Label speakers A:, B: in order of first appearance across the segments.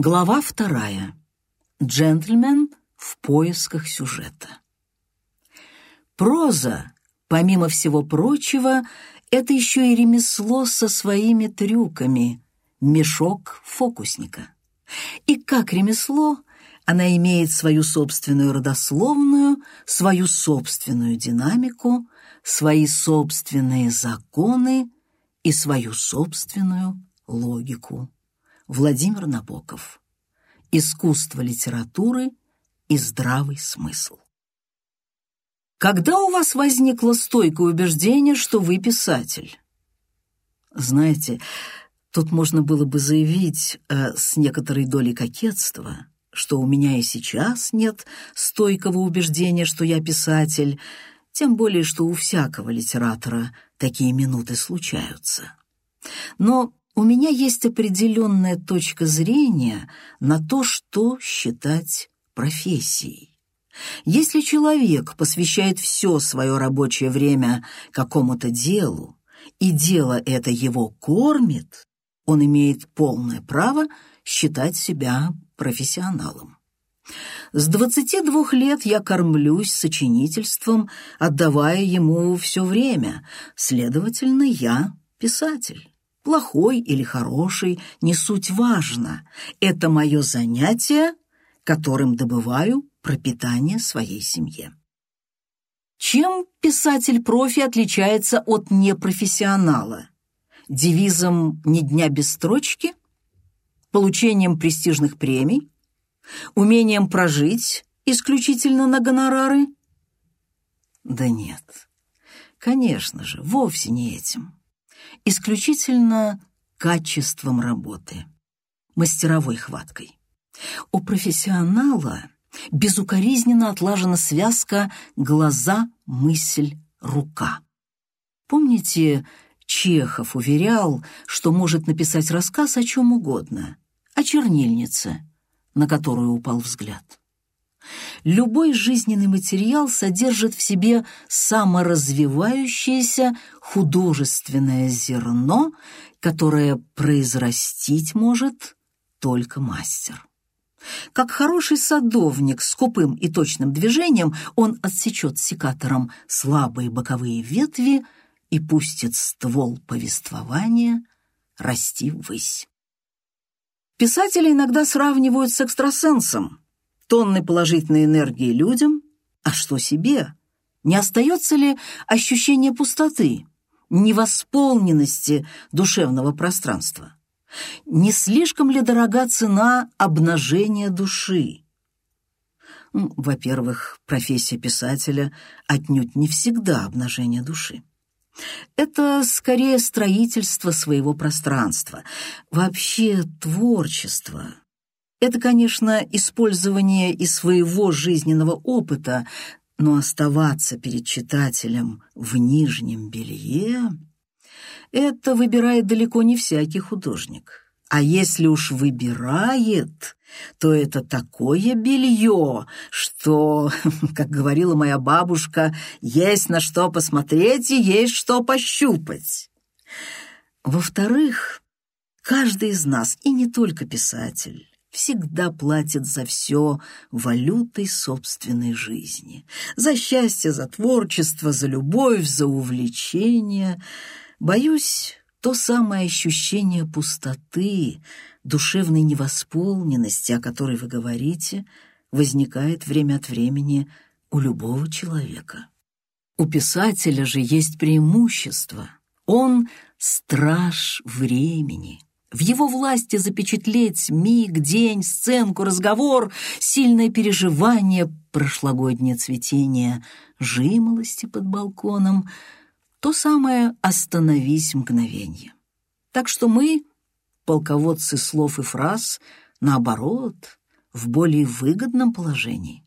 A: Глава вторая. Джентльмен в поисках сюжета. Проза, помимо всего прочего, это еще и ремесло со своими трюками, мешок фокусника. И как ремесло, она имеет свою собственную родословную, свою собственную динамику, свои собственные законы и свою собственную логику. Владимир Набоков. Искусство литературы и здравый смысл. Когда у вас возникло стойкое убеждение, что вы писатель? Знаете, тут можно было бы заявить э, с некоторой долей кокетства, что у меня и сейчас нет стойкого убеждения, что я писатель, тем более, что у всякого литератора такие минуты случаются. Но у меня есть определенная точка зрения на то, что считать профессией. Если человек посвящает все свое рабочее время какому-то делу, и дело это его кормит, он имеет полное право считать себя профессионалом. С 22 лет я кормлюсь сочинительством, отдавая ему все время, следовательно, я писатель. Плохой или хороший, не суть важно. Это мое занятие, которым добываю пропитание своей семье. Чем писатель-профи отличается от непрофессионала? Девизом «ни дня без строчки», получением престижных премий, умением прожить исключительно на гонорары? Да нет, конечно же, вовсе не этим исключительно качеством работы, мастеровой хваткой. У профессионала безукоризненно отлажена связка глаза, мысль, рука. Помните, Чехов уверял, что может написать рассказ о чем угодно, о чернильнице, на которую упал взгляд. Любой жизненный материал содержит в себе саморазвивающееся художественное зерно, которое произрастить может только мастер. Как хороший садовник с скупым и точным движением, он отсечет секатором слабые боковые ветви и пустит ствол повествования расти ввысь. Писатели иногда сравнивают с экстрасенсом – тонны положительной энергии людям, а что себе? Не остается ли ощущение пустоты, невосполненности душевного пространства? Не слишком ли дорога цена обнажения души? Ну, во-первых, профессия писателя отнюдь не всегда обнажение души. Это скорее строительство своего пространства. Вообще творчество это, конечно, использование и своего жизненного опыта, но оставаться перед читателем в нижнем белье — это выбирает далеко не всякий художник. А если уж выбирает, то это такое белье, что, как говорила моя бабушка, есть на что посмотреть и есть что пощупать. Во-вторых, каждый из нас, и не только писатель, всегда платит за все валютой собственной жизни. За счастье, за творчество, за любовь, за увлечение. Боюсь, то самое ощущение пустоты, душевной невосполненности, о которой вы говорите, возникает время от времени у любого человека. У писателя же есть преимущество. Он — страж времени — в его власти запечатлеть миг, день, сценку, разговор, сильное переживание, прошлогоднее цветение, жимолости под балконом, то самое «остановись мгновенье». Так что мы, полководцы слов и фраз, наоборот, в более выгодном положении.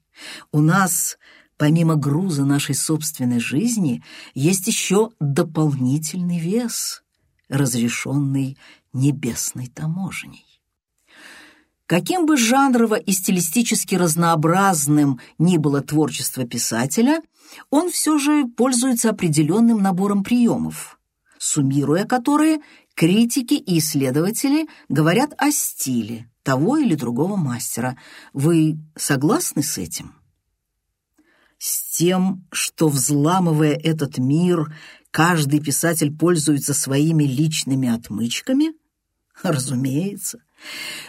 A: У нас, помимо груза нашей собственной жизни, есть еще дополнительный вес, разрешенный небесной таможней. Каким бы жанрово и стилистически разнообразным ни было творчество писателя, он все же пользуется определенным набором приемов, суммируя которые, Критики и исследователи говорят о стиле того или другого мастера. Вы согласны с этим? С тем, что, взламывая этот мир, каждый писатель пользуется своими личными отмычками? Разумеется.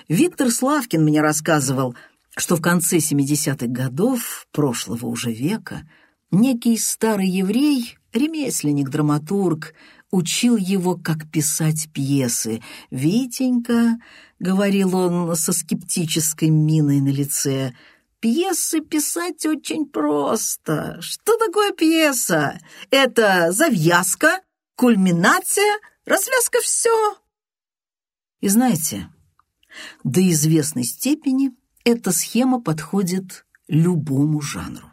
A: Виктор Славкин мне рассказывал, что в конце 70-х годов прошлого уже века некий старый еврей, ремесленник, драматург, учил его, как писать пьесы. «Витенька», — говорил он со скептической миной на лице, — «пьесы писать очень просто. Что такое пьеса? Это завязка, кульминация, развязка — все». И знаете, до известной степени эта схема подходит любому жанру.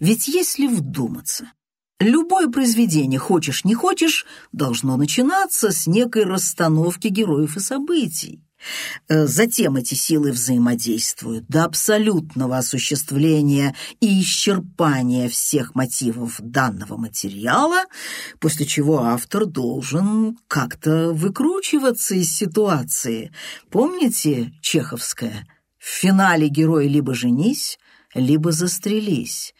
A: Ведь если вдуматься, любое произведение, хочешь не хочешь, должно начинаться с некой расстановки героев и событий. Э, затем эти силы взаимодействуют до абсолютного осуществления и исчерпания всех мотивов данного материала, после чего автор должен как-то выкручиваться из ситуации. Помните чеховское «В финале герой либо женись, либо застрелись».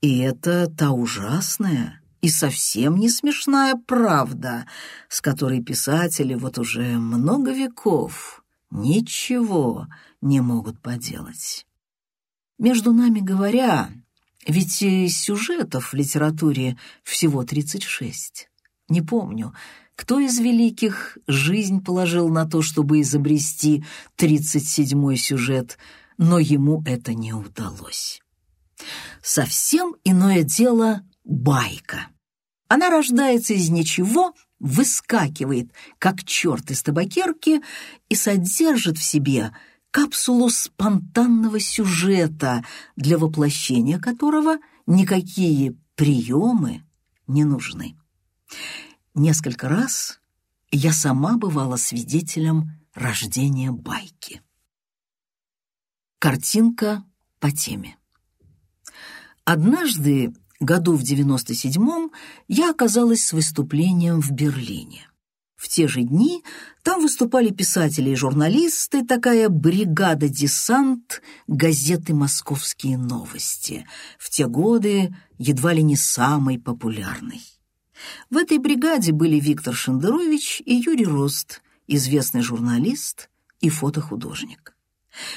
A: И это та ужасная и совсем не смешная правда, с которой писатели вот уже много веков ничего не могут поделать. Между нами говоря, ведь сюжетов в литературе всего 36. Не помню, кто из великих жизнь положил на то, чтобы изобрести 37-й сюжет, но ему это не удалось. Совсем иное дело байка. Она рождается из ничего, выскакивает, как черт из табакерки, и содержит в себе капсулу спонтанного сюжета, для воплощения которого никакие приемы не нужны. Несколько раз я сама бывала свидетелем рождения байки. Картинка по теме. Однажды году в 97-м я оказалась с выступлением в Берлине. В те же дни там выступали писатели и журналисты, такая бригада-десант газеты «Московские новости», в те годы едва ли не самой популярной. В этой бригаде были Виктор Шендерович и Юрий Рост, известный журналист и фотохудожник.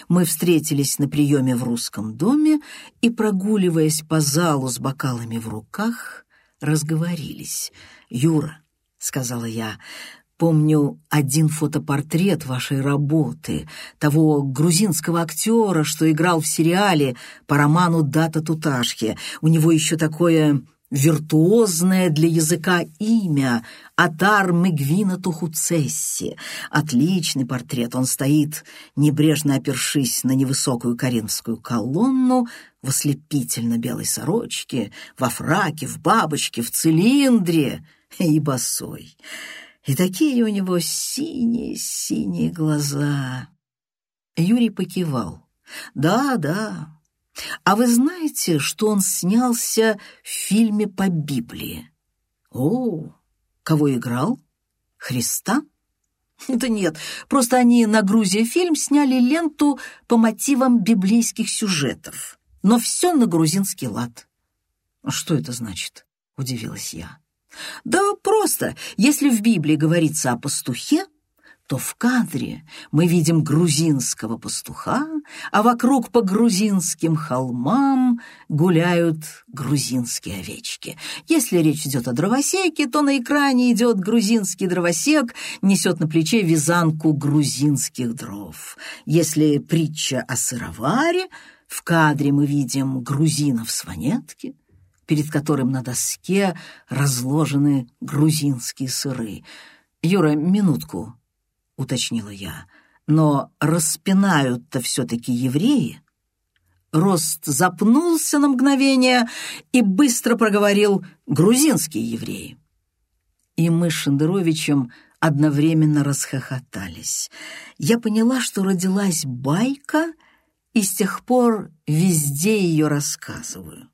A: Мы встретились на приеме в русском доме и, прогуливаясь по залу с бокалами в руках, разговорились. «Юра», — сказала я, — «помню один фотопортрет вашей работы, того грузинского актера, что играл в сериале по роману «Дата Туташки». У него еще такое виртуозное для языка имя Атар Мегвина Тухуцесси. Отличный портрет. Он стоит, небрежно опершись на невысокую коринфскую колонну, в ослепительно белой сорочке, во фраке, в бабочке, в цилиндре и босой. И такие у него синие-синие глаза. Юрий покивал. «Да, да, а вы знаете, что он снялся в фильме по Библии? О, кого играл? Христа? Да нет, просто они на Грузия фильм сняли ленту по мотивам библейских сюжетов, но все на грузинский лад. Что это значит? Удивилась я. Да просто, если в Библии говорится о пастухе, то в кадре мы видим грузинского пастуха, а вокруг по грузинским холмам гуляют грузинские овечки. Если речь идет о дровосеке, то на экране идет грузинский дровосек, несет на плече вязанку грузинских дров. Если притча о сыроваре, в кадре мы видим грузинов с ванетки, перед которым на доске разложены грузинские сыры. Юра, минутку, уточнила я. «Но распинают-то все-таки евреи?» Рост запнулся на мгновение и быстро проговорил «грузинские евреи». И мы с Шендеровичем одновременно расхохотались. Я поняла, что родилась байка, и с тех пор везде ее рассказываю.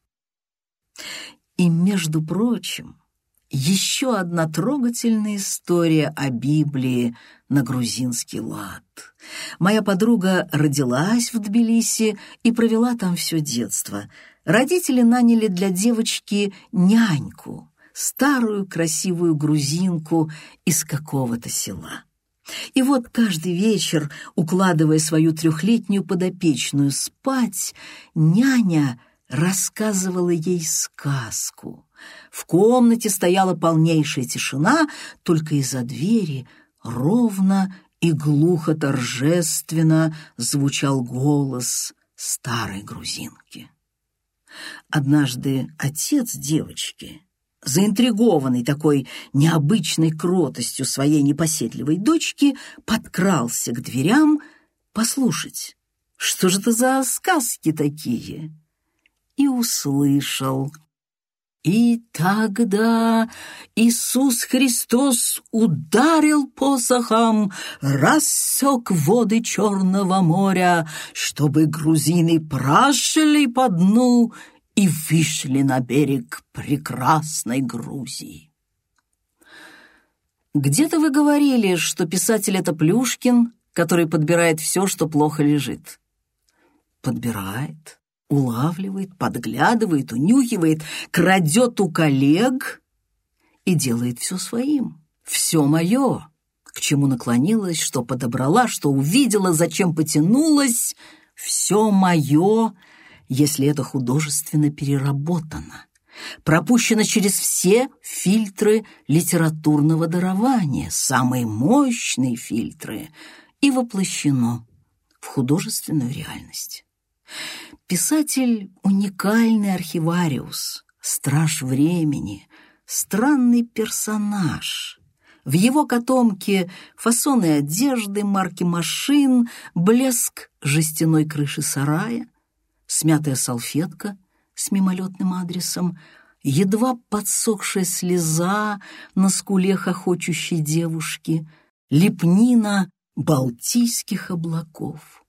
A: И, между прочим, Еще одна трогательная история о Библии на грузинский лад. Моя подруга родилась в Тбилиси и провела там все детство. Родители наняли для девочки няньку, старую красивую грузинку из какого-то села. И вот каждый вечер, укладывая свою трехлетнюю подопечную спать, няня рассказывала ей сказку. В комнате стояла полнейшая тишина, только из-за двери ровно и глухо торжественно звучал голос старой грузинки. Однажды отец девочки, заинтригованный такой необычной кротостью своей непоседливой дочки, подкрался к дверям послушать, что же это за сказки такие, и услышал — и тогда Иисус Христос ударил посохом, рассек воды Черного моря, чтобы грузины прошли по дну и вышли на берег прекрасной Грузии. Где-то вы говорили, что писатель — это Плюшкин, который подбирает все, что плохо лежит. Подбирает, улавливает, подглядывает, унюхивает, крадет у коллег и делает все своим. Все мое, к чему наклонилась, что подобрала, что увидела, зачем потянулась, все мое, если это художественно переработано, пропущено через все фильтры литературного дарования, самые мощные фильтры, и воплощено в художественную реальность. Писатель — уникальный архивариус, страж времени, странный персонаж. В его котомке фасоны одежды, марки машин, блеск жестяной крыши сарая, смятая салфетка с мимолетным адресом, едва подсохшая слеза на скуле хохочущей девушки, лепнина балтийских облаков.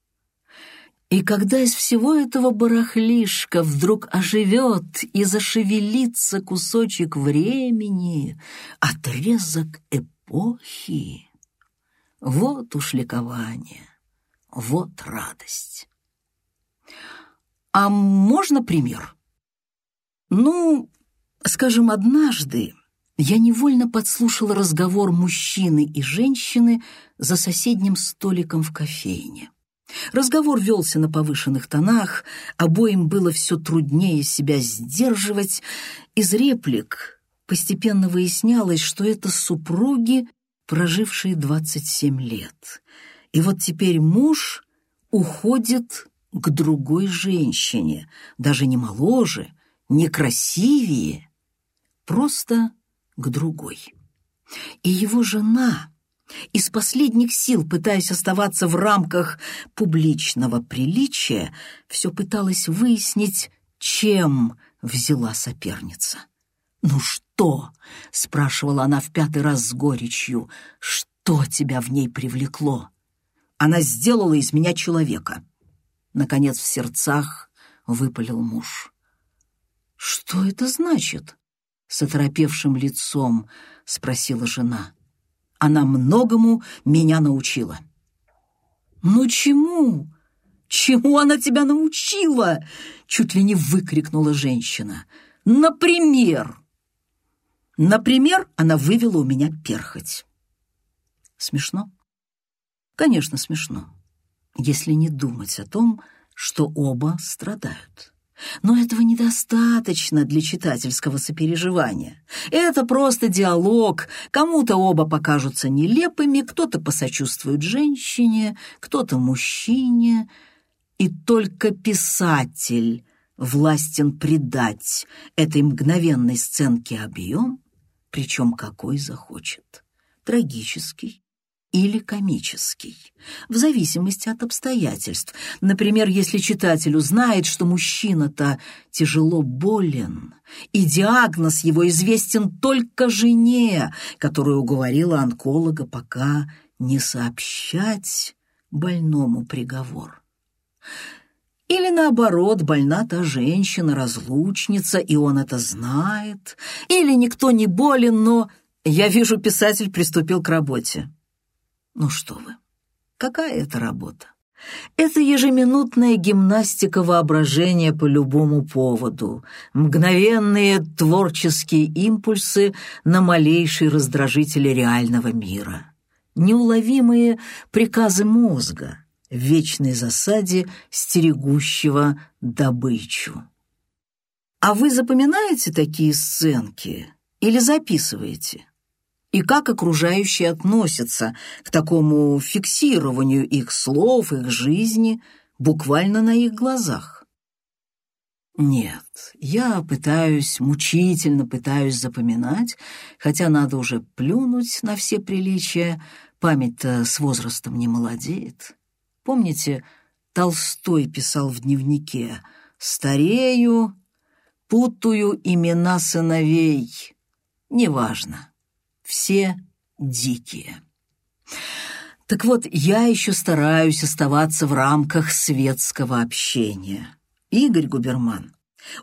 A: И когда из всего этого барахлишка вдруг оживет и зашевелится кусочек времени, отрезок эпохи, вот уж ликование, вот радость. А можно пример? Ну, скажем, однажды я невольно подслушала разговор мужчины и женщины за соседним столиком в кофейне. Разговор велся на повышенных тонах, обоим было все труднее себя сдерживать. Из реплик постепенно выяснялось, что это супруги, прожившие 27 лет. И вот теперь муж уходит к другой женщине, даже не моложе, не красивее, просто к другой. И его жена из последних сил, пытаясь оставаться в рамках публичного приличия, все пыталась выяснить, чем взяла соперница. «Ну что?» — спрашивала она в пятый раз с горечью. «Что тебя в ней привлекло?» «Она сделала из меня человека». Наконец в сердцах выпалил муж. «Что это значит?» — с оторопевшим лицом спросила жена. Она многому меня научила». «Ну чему? Чему она тебя научила?» Чуть ли не выкрикнула женщина. «Например?» «Например, она вывела у меня перхоть». Смешно? Конечно, смешно, если не думать о том, что оба страдают. Но этого недостаточно для читательского сопереживания. Это просто диалог. Кому-то оба покажутся нелепыми, кто-то посочувствует женщине, кто-то мужчине. И только писатель властен придать этой мгновенной сценке объем, причем какой захочет. Трагический, или комический, в зависимости от обстоятельств. Например, если читатель узнает, что мужчина-то тяжело болен, и диагноз его известен только жене, которую уговорила онколога пока не сообщать больному приговор. Или, наоборот, больна та женщина, разлучница, и он это знает. Или никто не болен, но... Я вижу, писатель приступил к работе. Ну что вы, какая это работа? Это ежеминутная гимнастика воображения по любому поводу, мгновенные творческие импульсы на малейшие раздражители реального мира, неуловимые приказы мозга в вечной засаде стерегущего добычу. А вы запоминаете такие сценки или записываете? И как окружающие относятся к такому фиксированию их слов, их жизни, буквально на их глазах. Нет, я пытаюсь, мучительно пытаюсь запоминать, хотя надо уже плюнуть на все приличия, память-то с возрастом не молодеет. Помните, Толстой писал в дневнике «Старею, путаю имена сыновей, неважно, все дикие. Так вот, я еще стараюсь оставаться в рамках светского общения. Игорь Губерман,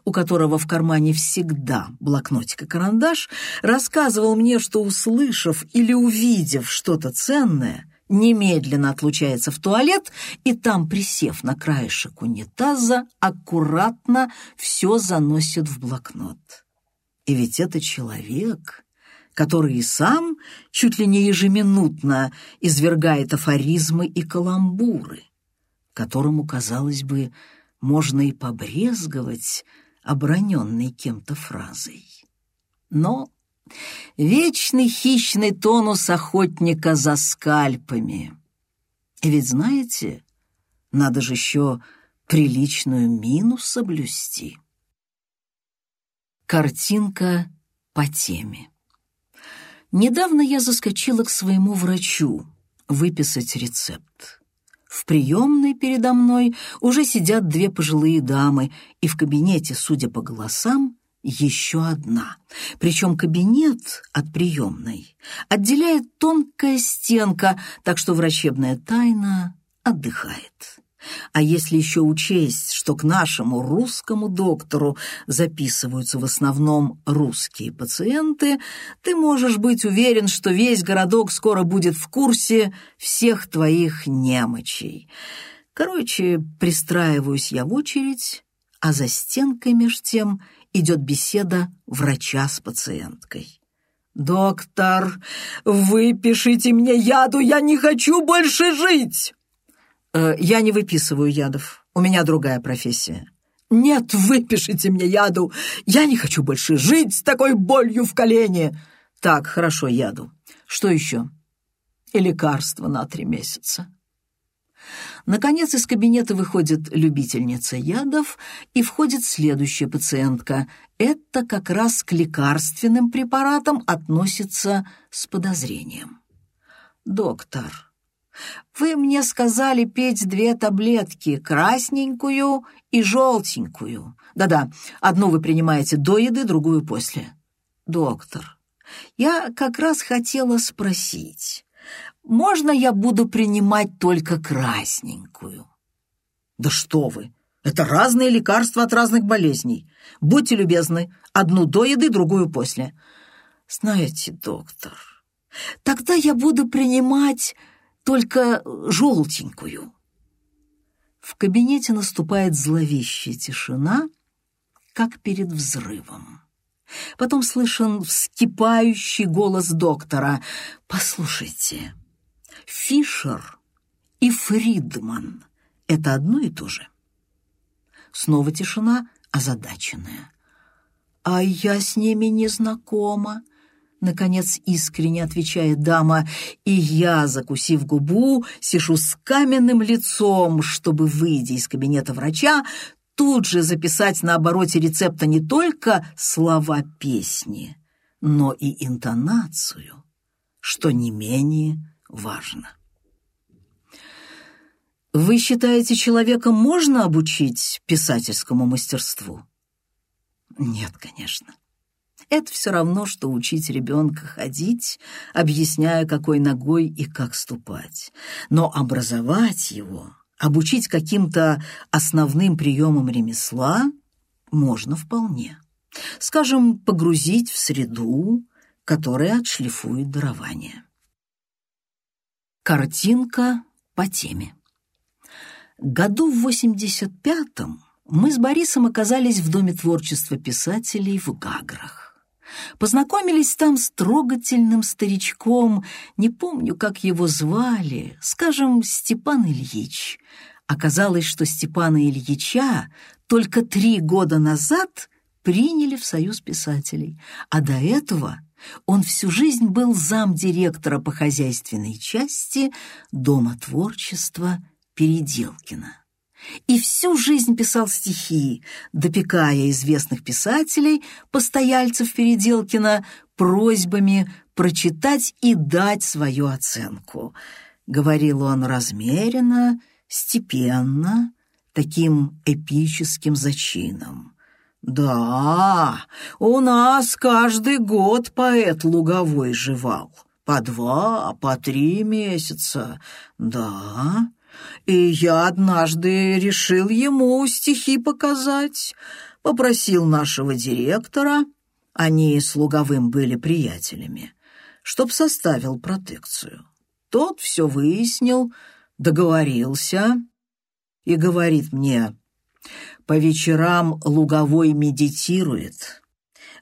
A: у которого в кармане всегда блокнотик и карандаш, рассказывал мне, что, услышав или увидев что-то ценное, немедленно отлучается в туалет и там, присев на краешек унитаза, аккуратно все заносит в блокнот. И ведь это человек, который и сам чуть ли не ежеминутно извергает афоризмы и каламбуры, которому, казалось бы, можно и побрезговать оброненной кем-то фразой. Но вечный хищный тонус охотника за скальпами. Ведь, знаете, надо же еще приличную мину соблюсти. Картинка по теме. Недавно я заскочила к своему врачу выписать рецепт. В приемной передо мной уже сидят две пожилые дамы, и в кабинете, судя по голосам, еще одна. Причем кабинет от приемной отделяет тонкая стенка, так что врачебная тайна отдыхает. А если еще учесть, что к нашему русскому доктору записываются в основном русские пациенты, ты можешь быть уверен, что весь городок скоро будет в курсе всех твоих немочей. Короче, пристраиваюсь я в очередь, а за стенкой меж тем идет беседа врача с пациенткой. «Доктор, выпишите мне яду, я не хочу больше жить!» Э, «Я не выписываю ядов. У меня другая профессия». «Нет, выпишите мне яду. Я не хочу больше жить с такой болью в колене». «Так, хорошо, яду. Что еще?» «И лекарство на три месяца». Наконец из кабинета выходит любительница ядов и входит следующая пациентка. Это как раз к лекарственным препаратам относится с подозрением. «Доктор, вы мне сказали петь две таблетки, красненькую и желтенькую. Да-да, одну вы принимаете до еды, другую после. Доктор, я как раз хотела спросить, можно я буду принимать только красненькую? Да что вы, это разные лекарства от разных болезней. Будьте любезны, одну до еды, другую после. Знаете, доктор, тогда я буду принимать только желтенькую. В кабинете наступает зловещая тишина, как перед взрывом. Потом слышен вскипающий голос доктора. «Послушайте, Фишер и Фридман — это одно и то же». Снова тишина озадаченная. «А я с ними не знакома», Наконец искренне отвечает дама, и я, закусив губу, сижу с каменным лицом, чтобы, выйдя из кабинета врача, тут же записать на обороте рецепта не только слова песни, но и интонацию, что не менее важно. Вы считаете, человека можно обучить писательскому мастерству? Нет, конечно. Это все равно, что учить ребенка ходить, объясняя, какой ногой и как ступать. Но образовать его обучить каким-то основным приемам ремесла можно вполне. Скажем, погрузить в среду, которая отшлифует дарование. Картинка по теме. Году в 85-м мы с Борисом оказались в Доме творчества писателей в Гаграх. Познакомились там с трогательным старичком, не помню, как его звали, скажем, Степан Ильич. Оказалось, что Степана Ильича только три года назад приняли в Союз писателей, а до этого он всю жизнь был замдиректора по хозяйственной части Дома творчества Переделкина. И всю жизнь писал стихи, допекая известных писателей, постояльцев Переделкина, просьбами прочитать и дать свою оценку. Говорил он размеренно, степенно, таким эпическим зачином. «Да, у нас каждый год поэт Луговой жевал. По два, по три месяца. Да, и я однажды решил ему стихи показать. Попросил нашего директора, они с Луговым были приятелями, чтоб составил протекцию. Тот все выяснил, договорился и говорит мне, по вечерам Луговой медитирует.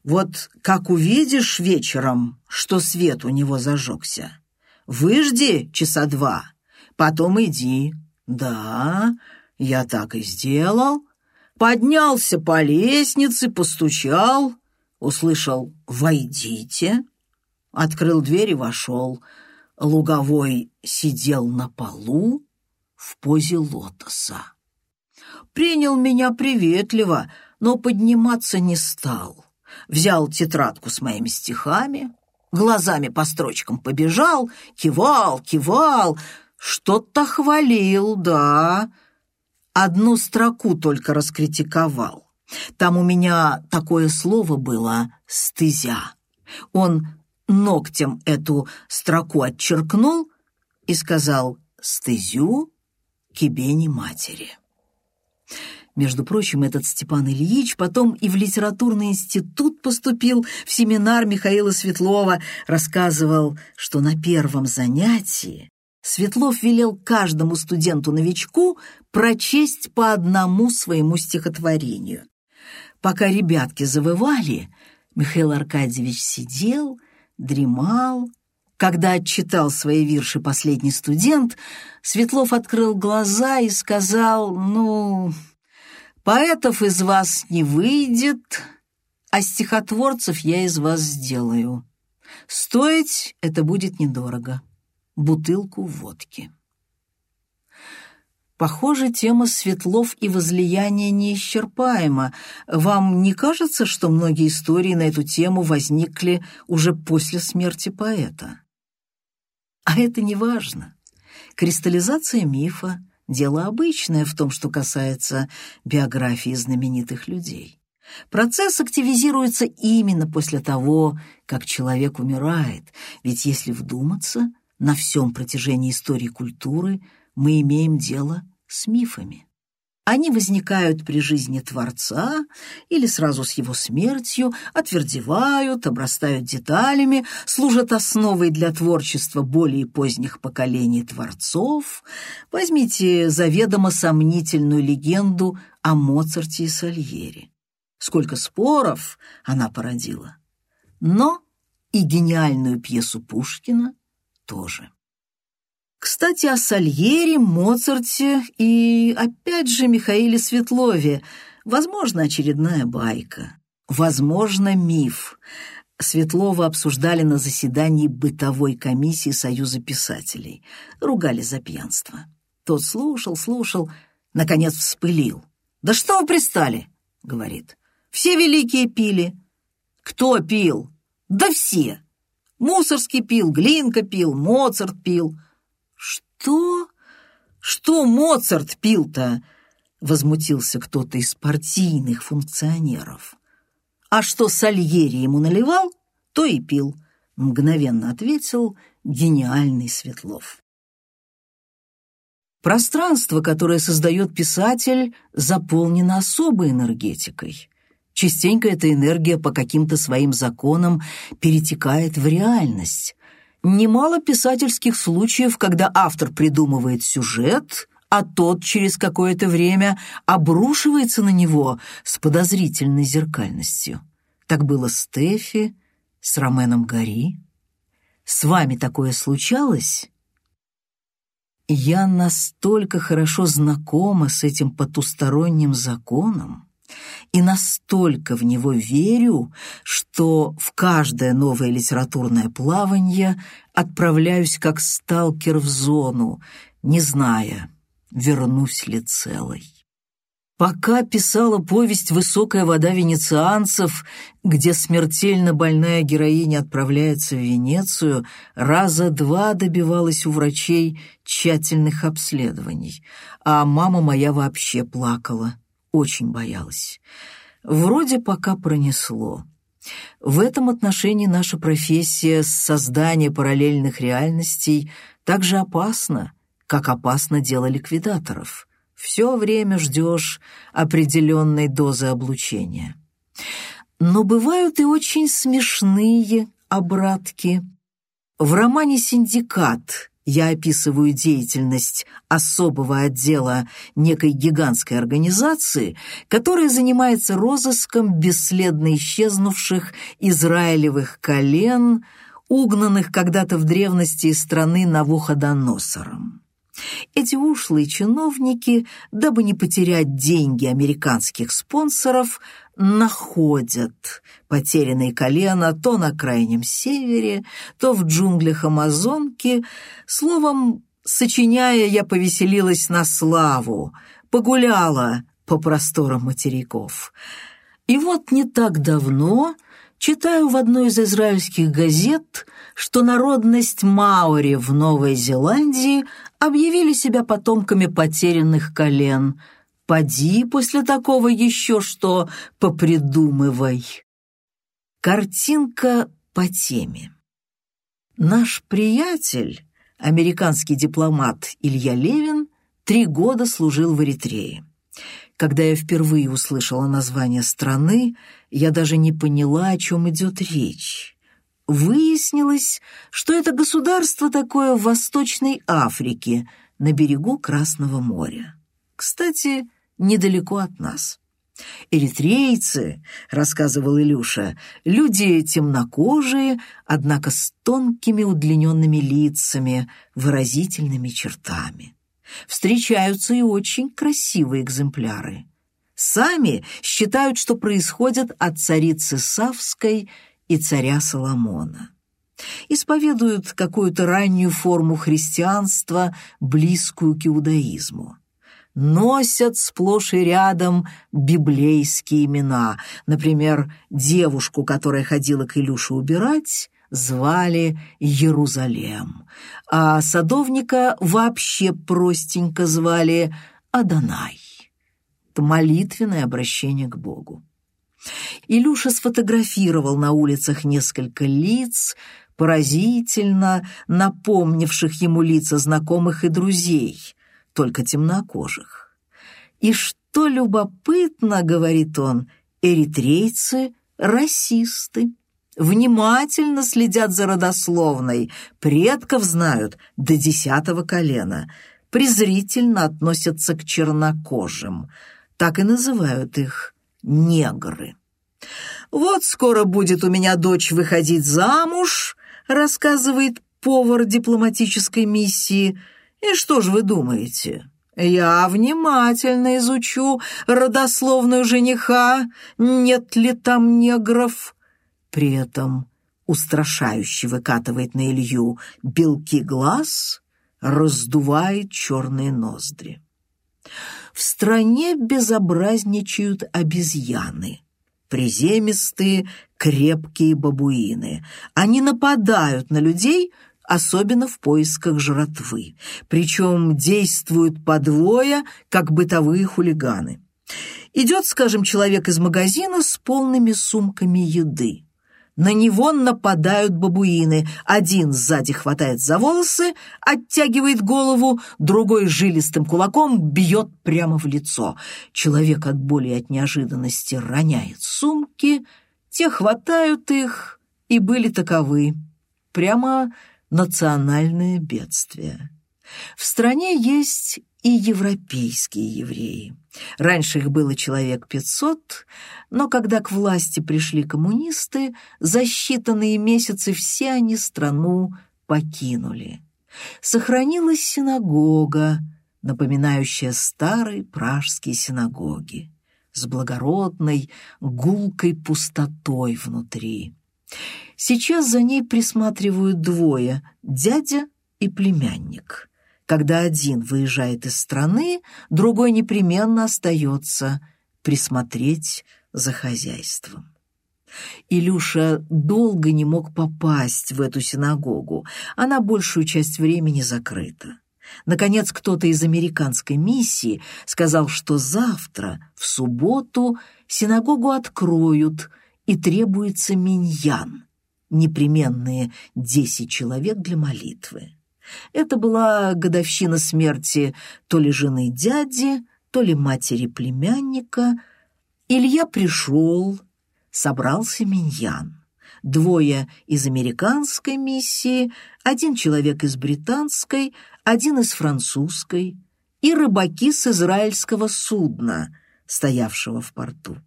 A: Вот как увидишь вечером, что свет у него зажегся, выжди часа два, потом иди. Да, я так и сделал. Поднялся по лестнице, постучал, услышал «Войдите». Открыл дверь и вошел. Луговой сидел на полу в позе лотоса принял меня приветливо, но подниматься не стал. Взял тетрадку с моими стихами, глазами по строчкам побежал, кивал, кивал, что-то хвалил, да. Одну строку только раскритиковал. Там у меня такое слово было «стызя». Он ногтем эту строку отчеркнул и сказал «стызю кибени матери». Между прочим, этот Степан Ильич потом и в литературный институт поступил, в семинар Михаила Светлова, рассказывал, что на первом занятии Светлов велел каждому студенту-новичку прочесть по одному своему стихотворению. Пока ребятки завывали, Михаил Аркадьевич сидел, дремал. Когда отчитал свои вирши последний студент, Светлов открыл глаза и сказал, ну, Поэтов из вас не выйдет, а стихотворцев я из вас сделаю. Стоить это будет недорого. Бутылку водки. Похоже, тема Светлов и возлияния неисчерпаема. Вам не кажется, что многие истории на эту тему возникли уже после смерти поэта? А это не важно. Кристаллизация мифа — Дело обычное в том, что касается биографии знаменитых людей. Процесс активизируется именно после того, как человек умирает, ведь если вдуматься, на всем протяжении истории культуры мы имеем дело с мифами. Они возникают при жизни Творца или сразу с его смертью, отвердевают, обрастают деталями, служат основой для творчества более поздних поколений творцов. Возьмите заведомо сомнительную легенду о Моцарте и Сальери. Сколько споров она породила. Но и гениальную пьесу Пушкина тоже. Кстати, о Сальере, Моцарте и, опять же, Михаиле Светлове. Возможно, очередная байка. Возможно, миф. Светлова обсуждали на заседании бытовой комиссии Союза писателей. Ругали за пьянство. Тот слушал, слушал, наконец вспылил. «Да что вы пристали?» — говорит. «Все великие пили». «Кто пил?» «Да все. Мусорский пил, Глинка пил, Моцарт пил». «Что? Что Моцарт пил-то?» — возмутился кто-то из партийных функционеров. «А что Сальери ему наливал, то и пил», — мгновенно ответил гениальный Светлов. Пространство, которое создает писатель, заполнено особой энергетикой. Частенько эта энергия по каким-то своим законам перетекает в реальность. Немало писательских случаев, когда автор придумывает сюжет, а тот через какое-то время обрушивается на него с подозрительной зеркальностью. Так было с Стефи, с Роменом Гори. С вами такое случалось? Я настолько хорошо знакома с этим потусторонним законом и настолько в него верю, что в каждое новое литературное плавание отправляюсь как сталкер в зону, не зная, вернусь ли целой. Пока писала повесть «Высокая вода венецианцев», где смертельно больная героиня отправляется в Венецию, раза два добивалась у врачей тщательных обследований, а мама моя вообще плакала, очень боялась. Вроде пока пронесло. В этом отношении наша профессия создания параллельных реальностей так же опасна, как опасно дело ликвидаторов — все время ждешь определенной дозы облучения. Но бывают и очень смешные обратки. В романе «Синдикат» я описываю деятельность особого отдела некой гигантской организации, которая занимается розыском бесследно исчезнувших израилевых колен, угнанных когда-то в древности из страны Навуходоносором. Эти ушлые чиновники, дабы не потерять деньги американских спонсоров, находят потерянные колено то на крайнем севере, то в джунглях Амазонки. Словом, сочиняя, я повеселилась на славу, погуляла по просторам материков. И вот не так давно читаю в одной из израильских газет, что народность маори в Новой Зеландии объявили себя потомками потерянных колен. Поди после такого еще что попридумывай. Картинка по теме. Наш приятель, американский дипломат Илья Левин, три года служил в Эритрее. Когда я впервые услышала название страны, я даже не поняла, о чем идет речь. Выяснилось, что это государство такое в Восточной Африке, на берегу Красного моря. Кстати, недалеко от нас. «Эритрейцы», — рассказывал Илюша, — «люди темнокожие, однако с тонкими удлиненными лицами, выразительными чертами. Встречаются и очень красивые экземпляры. Сами считают, что происходят от царицы Савской и царя Соломона. Исповедуют какую-то раннюю форму христианства, близкую к иудаизму. Носят сплошь и рядом библейские имена. Например, девушку, которая ходила к Илюше убирать, звали Иерусалем, а садовника вообще простенько звали Адонай. Это молитвенное обращение к Богу. Илюша сфотографировал на улицах несколько лиц, поразительно напомнивших ему лица знакомых и друзей, только темнокожих. И что любопытно, говорит он, эритрейцы — расисты. Внимательно следят за родословной, предков знают до десятого колена, презрительно относятся к чернокожим, так и называют их негры. «Вот скоро будет у меня дочь выходить замуж», рассказывает повар дипломатической миссии. «И что же вы думаете?» «Я внимательно изучу родословную жениха, нет ли там негров». При этом устрашающе выкатывает на Илью белки глаз, раздувает черные ноздри в стране безобразничают обезьяны. Приземистые, крепкие бабуины. Они нападают на людей, особенно в поисках жратвы. Причем действуют по двое, как бытовые хулиганы. Идет, скажем, человек из магазина с полными сумками еды. на него нападают бабуины. Один сзади хватает за волосы, оттягивает голову, другой жилистым кулаком бьет прямо в лицо. Человек от боли и от неожиданности роняет сумки, те хватают их и были таковы. Прямо национальное бедствие. В стране есть и европейские евреи. Раньше их было человек пятьсот, но когда к власти пришли коммунисты, за считанные месяцы все они страну покинули. Сохранилась синагога, напоминающая старые пражские синагоги, с благородной гулкой пустотой внутри. Сейчас за ней присматривают двое — дядя и племянник — когда один выезжает из страны, другой непременно остается присмотреть за хозяйством. Илюша долго не мог попасть в эту синагогу, она большую часть времени закрыта. Наконец, кто-то из американской миссии сказал, что завтра, в субботу, синагогу откроют и требуется миньян, непременные десять человек для молитвы. Это была годовщина смерти то ли жены дяди, то ли матери племянника. Илья пришел, собрался миньян. Двое из американской миссии, один человек из британской, один из французской и рыбаки с израильского судна, стоявшего в порту.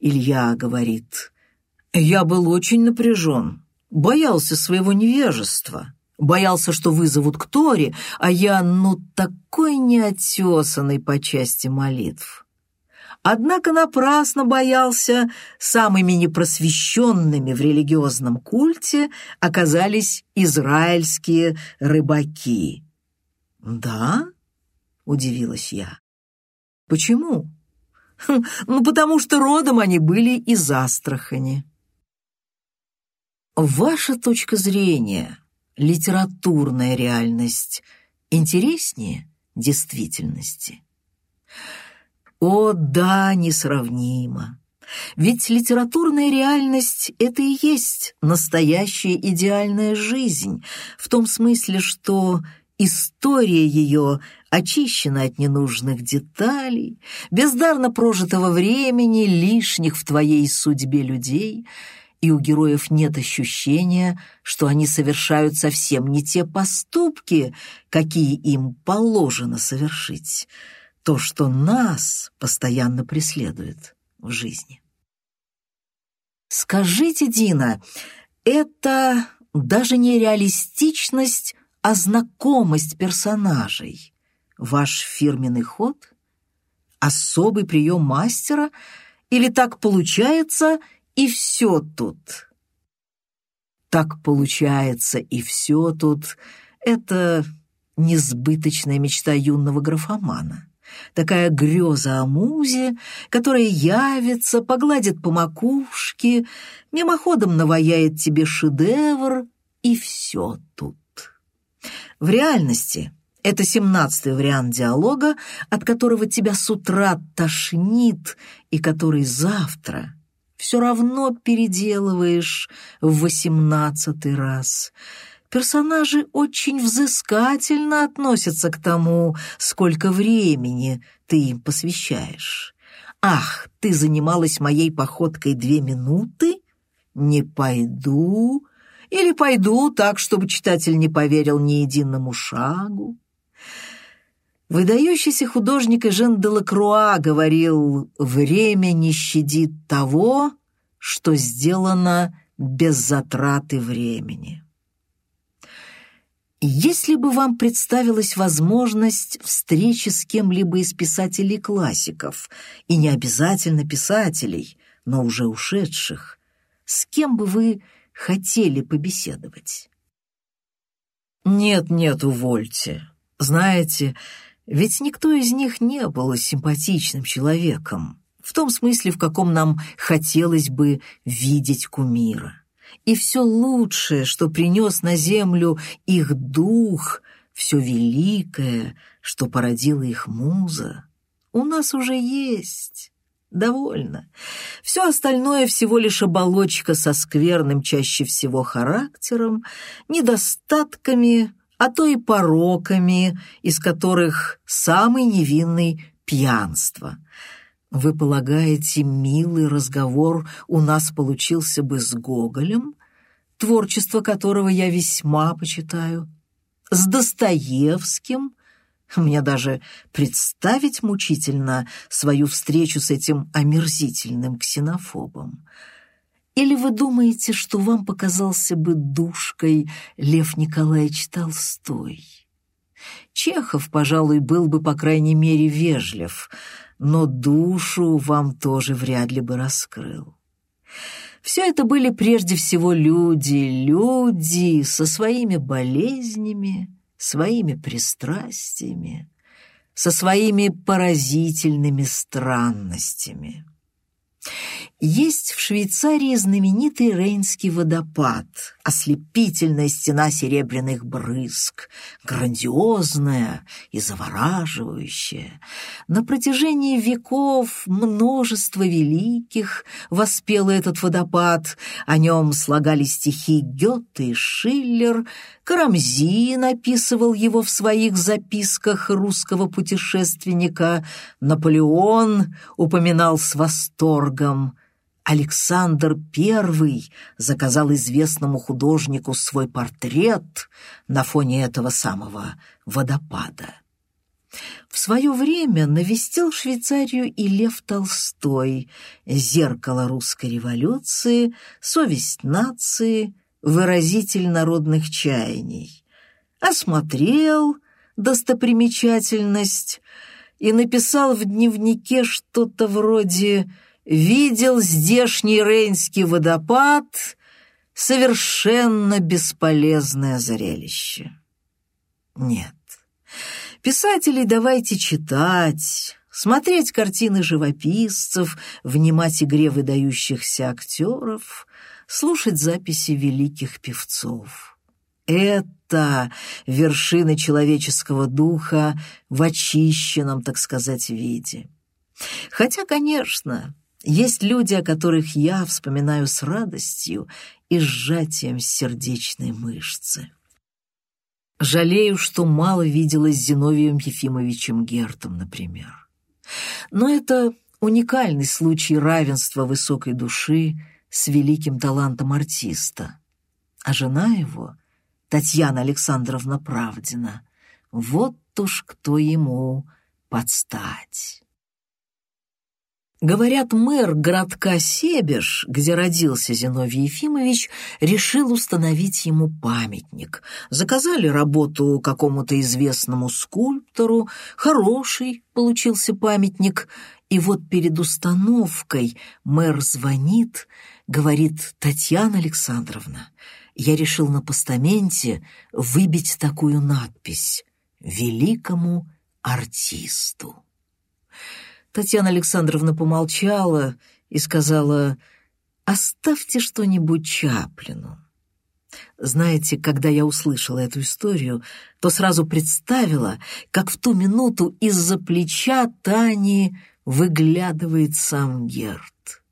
A: Илья говорит, «Я был очень напряжен, боялся своего невежества». Боялся, что вызовут к Торе, а я, ну, такой неотесанный по части молитв. Однако напрасно боялся, самыми непросвещенными в религиозном культе оказались израильские рыбаки. «Да?» — удивилась я. «Почему?» «Хм, «Ну, потому что родом они были из Астрахани». «Ваша точка зрения», литературная реальность интереснее действительности? О, да, несравнимо. Ведь литературная реальность — это и есть настоящая идеальная жизнь, в том смысле, что история ее очищена от ненужных деталей, бездарно прожитого времени, лишних в твоей судьбе людей — и у героев нет ощущения, что они совершают совсем не те поступки, какие им положено совершить, то, что нас постоянно преследует в жизни. Скажите, Дина, это даже не реалистичность, а знакомость персонажей. Ваш фирменный ход? Особый прием мастера? Или так получается, и все тут. Так получается, и все тут — это несбыточная мечта юного графомана. Такая греза о музе, которая явится, погладит по макушке, мимоходом наваяет тебе шедевр, и все тут. В реальности это семнадцатый вариант диалога, от которого тебя с утра тошнит и который завтра все равно переделываешь в восемнадцатый раз. Персонажи очень взыскательно относятся к тому, сколько времени ты им посвящаешь. «Ах, ты занималась моей походкой две минуты? Не пойду. Или пойду так, чтобы читатель не поверил ни единому шагу?» Выдающийся художник Эжен де Лакруа говорил «Время не щадит того, что сделано без затраты времени». Если бы вам представилась возможность встречи с кем-либо из писателей-классиков, и не обязательно писателей, но уже ушедших, с кем бы вы хотели побеседовать? Нет, нет, увольте. Знаете, ведь никто из них не был симпатичным человеком, в том смысле, в каком нам хотелось бы видеть кумира. И все лучшее, что принес на землю их дух, все великое, что породила их муза, у нас уже есть. Довольно. Все остальное всего лишь оболочка со скверным чаще всего характером, недостатками, а то и пороками, из которых самый невинный — пьянство. Вы полагаете, милый разговор у нас получился бы с Гоголем, творчество которого я весьма почитаю, с Достоевским — мне даже представить мучительно свою встречу с этим омерзительным ксенофобом. Или вы думаете, что вам показался бы душкой Лев Николаевич Толстой? Чехов, пожалуй, был бы, по крайней мере, вежлив, но душу вам тоже вряд ли бы раскрыл. Все это были прежде всего люди, люди со своими болезнями, своими пристрастиями, со своими поразительными странностями. Есть в Швейцарии знаменитый Рейнский водопад, ослепительная стена серебряных брызг, грандиозная и завораживающая. На протяжении веков множество великих воспело этот водопад, о нем слагали стихи Гёте и Шиллер, Карамзин описывал его в своих записках русского путешественника, Наполеон упоминал с восторгом – Александр I заказал известному художнику свой портрет на фоне этого самого водопада. В свое время навестил Швейцарию и Лев Толстой, зеркало русской революции, совесть нации, выразитель народных чаяний. Осмотрел достопримечательность и написал в дневнике что-то вроде видел здешний Рейнский водопад — совершенно бесполезное зрелище. Нет, писателей давайте читать, смотреть картины живописцев, внимать игре выдающихся актеров, слушать записи великих певцов. Это вершины человеческого духа в очищенном, так сказать, виде. Хотя, конечно, есть люди, о которых я вспоминаю с радостью и сжатием сердечной мышцы. Жалею, что мало виделась с Зиновием Ефимовичем Гертом, например. Но это уникальный случай равенства высокой души с великим талантом артиста. А жена его, Татьяна Александровна Правдина, вот уж кто ему подстать. Говорят, мэр городка Себеж, где родился Зиновий Ефимович, решил установить ему памятник. Заказали работу какому-то известному скульптору, хороший получился памятник, и вот перед установкой мэр звонит, говорит «Татьяна Александровна, я решил на постаменте выбить такую надпись «Великому артисту». Татьяна Александровна помолчала и сказала, «Оставьте что-нибудь Чаплину». Знаете, когда я услышала эту историю, то сразу представила, как в ту минуту из-за плеча Тани выглядывает сам Герт.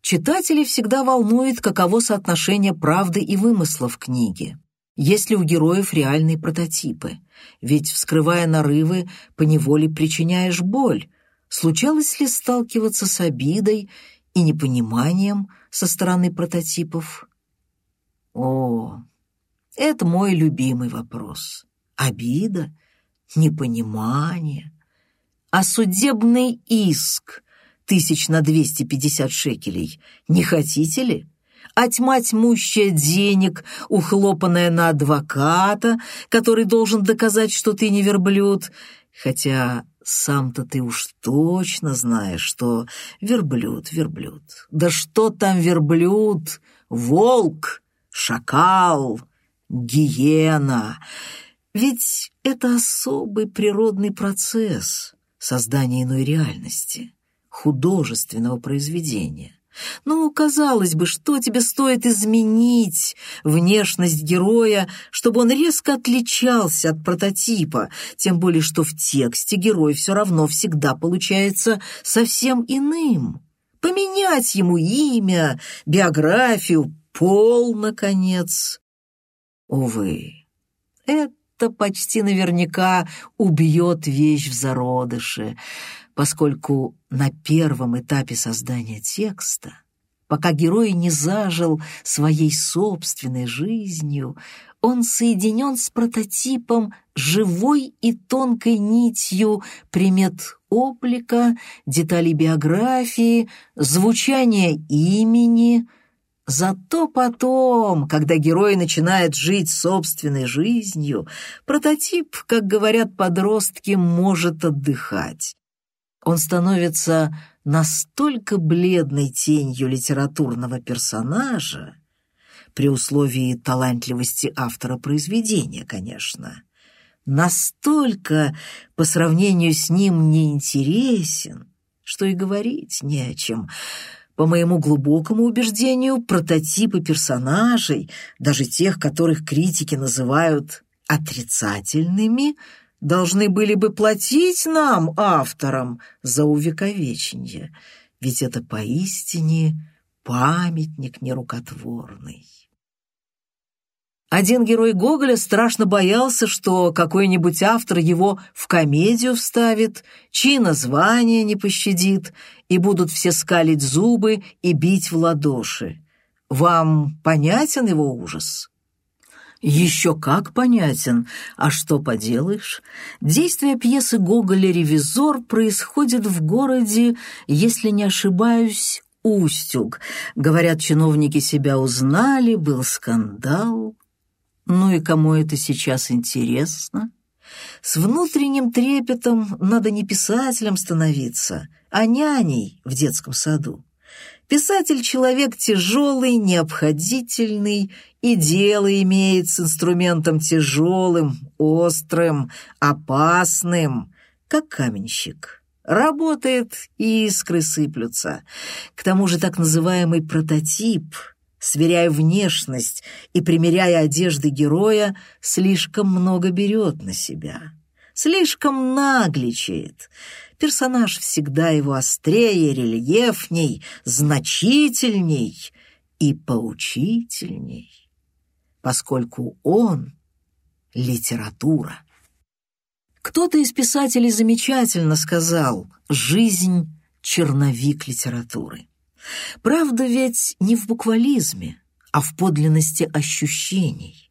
A: Читателей всегда волнует, каково соотношение правды и вымысла в книге. Есть ли у героев реальные прототипы? Ведь, вскрывая нарывы, поневоле причиняешь боль. Случалось ли сталкиваться с обидой и непониманием со стороны прототипов? О, это мой любимый вопрос. Обида, непонимание. А судебный иск тысяч на двести пятьдесят шекелей не хотите ли? А тьма тьмущая денег, ухлопанная на адвоката, который должен доказать, что ты не верблюд, хотя сам-то ты уж точно знаешь, что верблюд, верблюд. Да что там верблюд? Волк, шакал, гиена. Ведь это особый природный процесс создания иной реальности, художественного произведения. Ну, казалось бы, что тебе стоит изменить внешность героя, чтобы он резко отличался от прототипа, тем более что в тексте герой все равно всегда получается совсем иным. Поменять ему имя, биографию, пол, наконец. Увы, это почти наверняка убьет вещь в зародыше — поскольку на первом этапе создания текста, пока герой не зажил своей собственной жизнью, он соединен с прототипом живой и тонкой нитью примет облика, деталей биографии, звучания имени. Зато потом, когда герой начинает жить собственной жизнью, прототип, как говорят подростки, может отдыхать он становится настолько бледной тенью литературного персонажа, при условии талантливости автора произведения, конечно, настолько по сравнению с ним неинтересен, что и говорить не о чем. По моему глубокому убеждению, прототипы персонажей, даже тех, которых критики называют отрицательными – должны были бы платить нам, авторам, за увековечение, ведь это поистине памятник нерукотворный. Один герой Гоголя страшно боялся, что какой-нибудь автор его в комедию вставит, чьи названия не пощадит, и будут все скалить зубы и бить в ладоши. Вам понятен его ужас? Еще как понятен. А что поделаешь? Действие пьесы Гоголя «Ревизор» происходит в городе, если не ошибаюсь, Устюг. Говорят, чиновники себя узнали, был скандал. Ну и кому это сейчас интересно? С внутренним трепетом надо не писателем становиться, а няней в детском саду. Писатель — человек тяжелый, необходительный, и дело имеет с инструментом тяжелым, острым, опасным, как каменщик. Работает, и искры сыплются. К тому же так называемый прототип, сверяя внешность и примеряя одежды героя, слишком много берет на себя, слишком нагличает — персонаж всегда его острее, рельефней, значительней и поучительней, поскольку он — литература. Кто-то из писателей замечательно сказал «жизнь — черновик литературы». Правда ведь не в буквализме, а в подлинности ощущений.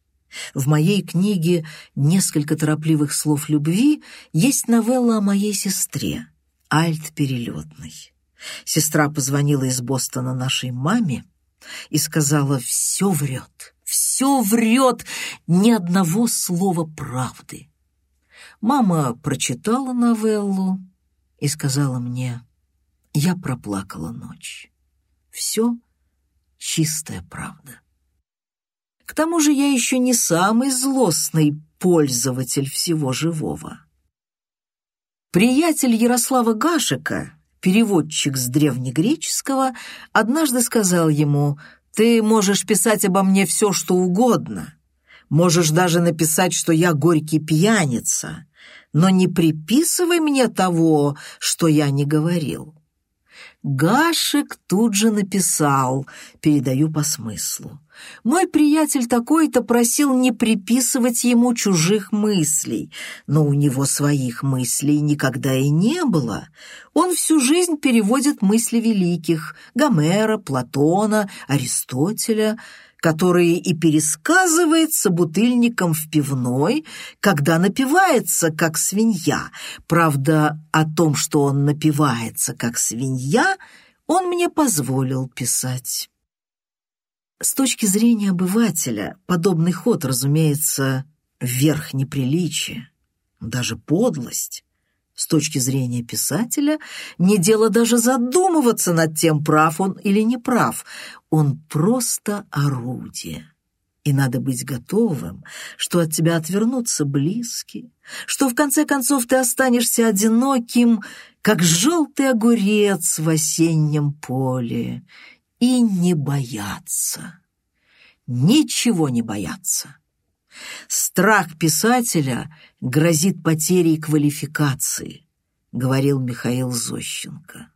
A: В моей книге «Несколько торопливых слов любви» есть новелла о моей сестре, Альт Перелетной. Сестра позвонила из Бостона нашей маме и сказала «все врет, все врет, ни одного слова правды». Мама прочитала новеллу и сказала мне «я проплакала ночь». Все чистая правда. К тому же я еще не самый злостный пользователь всего живого. Приятель Ярослава Гашика, переводчик с древнегреческого, однажды сказал ему «Ты можешь писать обо мне все, что угодно. Можешь даже написать, что я горький пьяница, но не приписывай мне того, что я не говорил». Гашек тут же написал, передаю по смыслу. Мой приятель такой-то просил не приписывать ему чужих мыслей, но у него своих мыслей никогда и не было. Он всю жизнь переводит мысли великих — Гомера, Платона, Аристотеля — которые и пересказывает собутыльником в пивной, когда напивается, как свинья. Правда, о том, что он напивается, как свинья, он мне позволил писать. С точки зрения обывателя, подобный ход, разумеется, верх неприличия, даже подлость. С точки зрения писателя, не дело даже задумываться над тем, прав он или не прав. Он просто орудие. И надо быть готовым, что от тебя отвернутся близкие, что в конце концов ты останешься одиноким как желтый огурец в осеннем поле, и не бояться, ничего не бояться. Страх писателя грозит потерей квалификации, говорил Михаил Зощенко.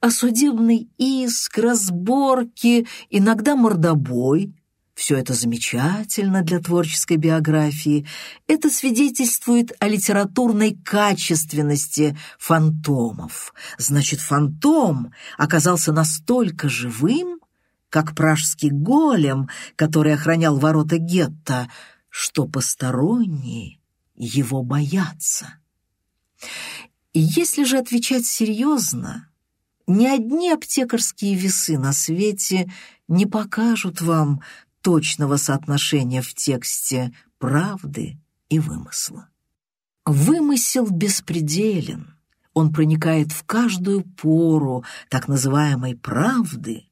A: А судебный иск, разборки, иногда мордобой все это замечательно для творческой биографии. Это свидетельствует о литературной качественности фантомов. Значит, фантом оказался настолько живым, как пражский голем, который охранял ворота гетто, что посторонние его боятся. И если же отвечать серьезно, ни одни аптекарские весы на свете не покажут вам точного соотношения в тексте правды и вымысла. Вымысел беспределен. Он проникает в каждую пору так называемой правды,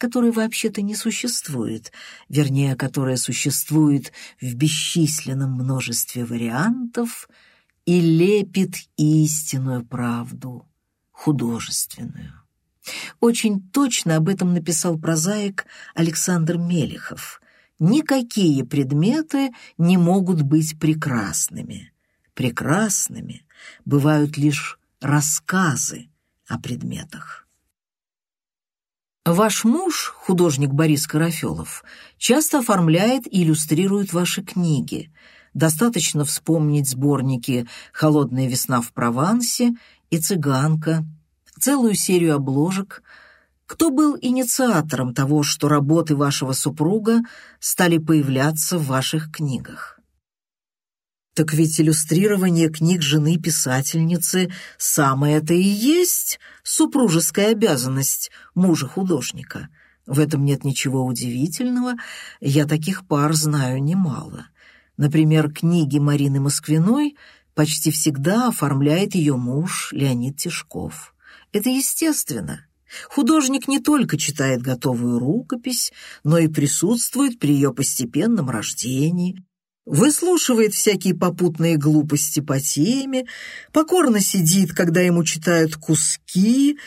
A: которой вообще-то не существует, вернее, которая существует в бесчисленном множестве вариантов и лепит истинную правду, художественную. Очень точно об этом написал прозаик Александр Мелехов. Никакие предметы не могут быть прекрасными. Прекрасными бывают лишь рассказы о предметах. Ваш муж, художник Борис Карафелов, часто оформляет и иллюстрирует ваши книги. Достаточно вспомнить сборники «Холодная весна в Провансе» и «Цыганка», целую серию обложек. Кто был инициатором того, что работы вашего супруга стали появляться в ваших книгах? Так ведь иллюстрирование книг жены писательницы – самое это и есть супружеская обязанность мужа-художника. В этом нет ничего удивительного, я таких пар знаю немало. Например, книги Марины Москвиной почти всегда оформляет ее муж Леонид Тишков. Это естественно. Художник не только читает готовую рукопись, но и присутствует при ее постепенном рождении, выслушивает всякие попутные глупости по теме, покорно сидит, когда ему читают куски,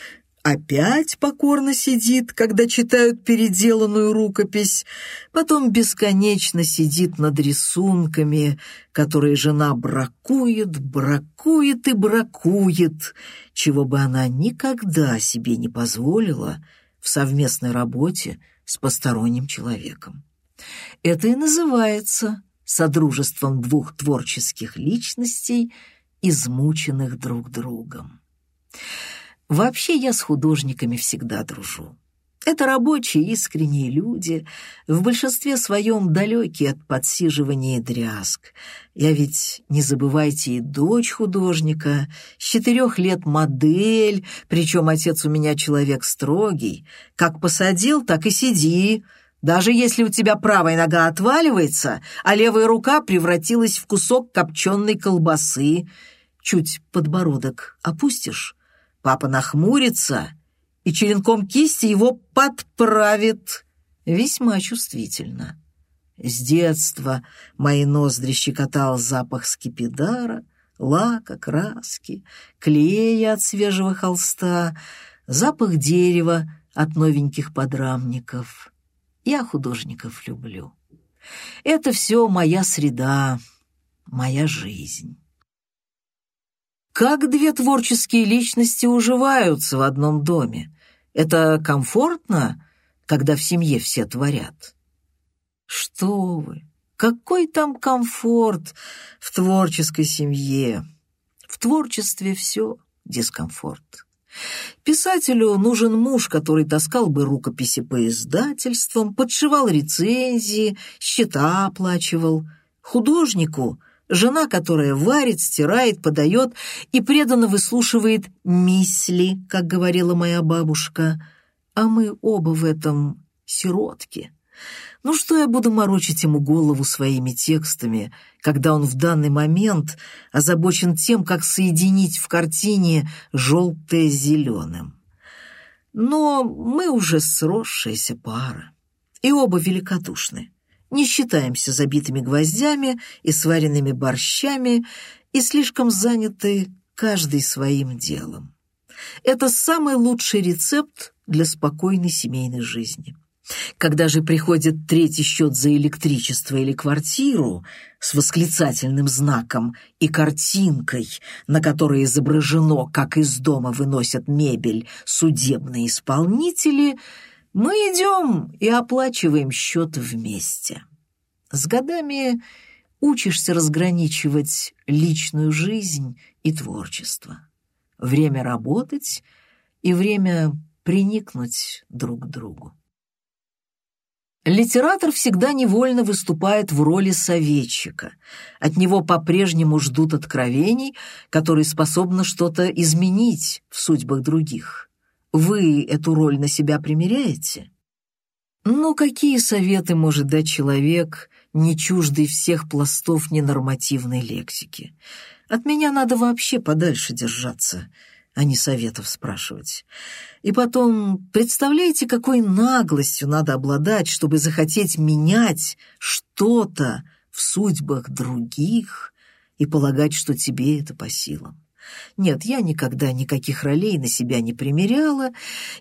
A: опять покорно сидит, когда читают переделанную рукопись, потом бесконечно сидит над рисунками, которые жена бракует, бракует и бракует, чего бы она никогда себе не позволила в совместной работе с посторонним человеком. Это и называется содружеством двух творческих личностей, измученных друг другом. Вообще я с художниками всегда дружу. Это рабочие, искренние люди, в большинстве своем далекие от подсиживания и дрязг. Я ведь, не забывайте, и дочь художника, с четырех лет модель, причем отец у меня человек строгий. Как посадил, так и сиди. Даже если у тебя правая нога отваливается, а левая рука превратилась в кусок копченой колбасы, чуть подбородок опустишь, Папа нахмурится и черенком кисти его подправит. Весьма чувствительно. С детства мои ноздри щекотал запах скипидара, лака, краски, клея от свежего холста, запах дерева от новеньких подрамников. Я художников люблю. Это все моя среда, моя жизнь. Как две творческие личности уживаются в одном доме? Это комфортно, когда в семье все творят? Что вы, какой там комфорт в творческой семье? В творчестве все дискомфорт. Писателю нужен муж, который таскал бы рукописи по издательствам, подшивал рецензии, счета оплачивал. Художнику Жена, которая варит, стирает, подает и преданно выслушивает «мисли», как говорила моя бабушка. А мы оба в этом сиротки. Ну что я буду морочить ему голову своими текстами, когда он в данный момент озабочен тем, как соединить в картине желтое с зеленым? Но мы уже сросшаяся пара, и оба великодушны не считаемся забитыми гвоздями и сваренными борщами и слишком заняты каждый своим делом. Это самый лучший рецепт для спокойной семейной жизни. Когда же приходит третий счет за электричество или квартиру с восклицательным знаком и картинкой, на которой изображено, как из дома выносят мебель судебные исполнители, мы идем и оплачиваем счет вместе. С годами учишься разграничивать личную жизнь и творчество. Время работать и время приникнуть друг к другу. Литератор всегда невольно выступает в роли советчика. От него по-прежнему ждут откровений, которые способны что-то изменить в судьбах других. Вы эту роль на себя примеряете? Ну, какие советы может дать человек, не чуждый всех пластов ненормативной лексики? От меня надо вообще подальше держаться — а не советов спрашивать. И потом, представляете, какой наглостью надо обладать, чтобы захотеть менять что-то в судьбах других и полагать, что тебе это по силам. Нет, я никогда никаких ролей на себя не примеряла,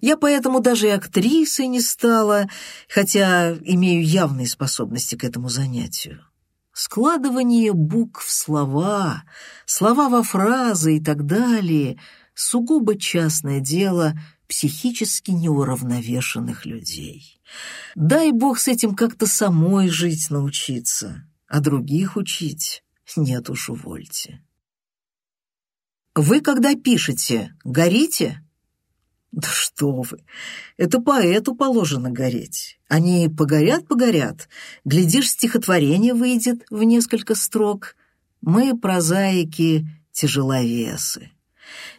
A: я поэтому даже и актрисой не стала, хотя имею явные способности к этому занятию. Складывание букв в слова, слова во фразы и так далее — сугубо частное дело психически неуравновешенных людей. Дай бог с этим как-то самой жить научиться, а других учить нет уж увольте. Вы, когда пишете, горите? Да что вы, это поэту положено гореть. Они погорят-погорят, глядишь, стихотворение выйдет в несколько строк. Мы, прозаики, тяжеловесы.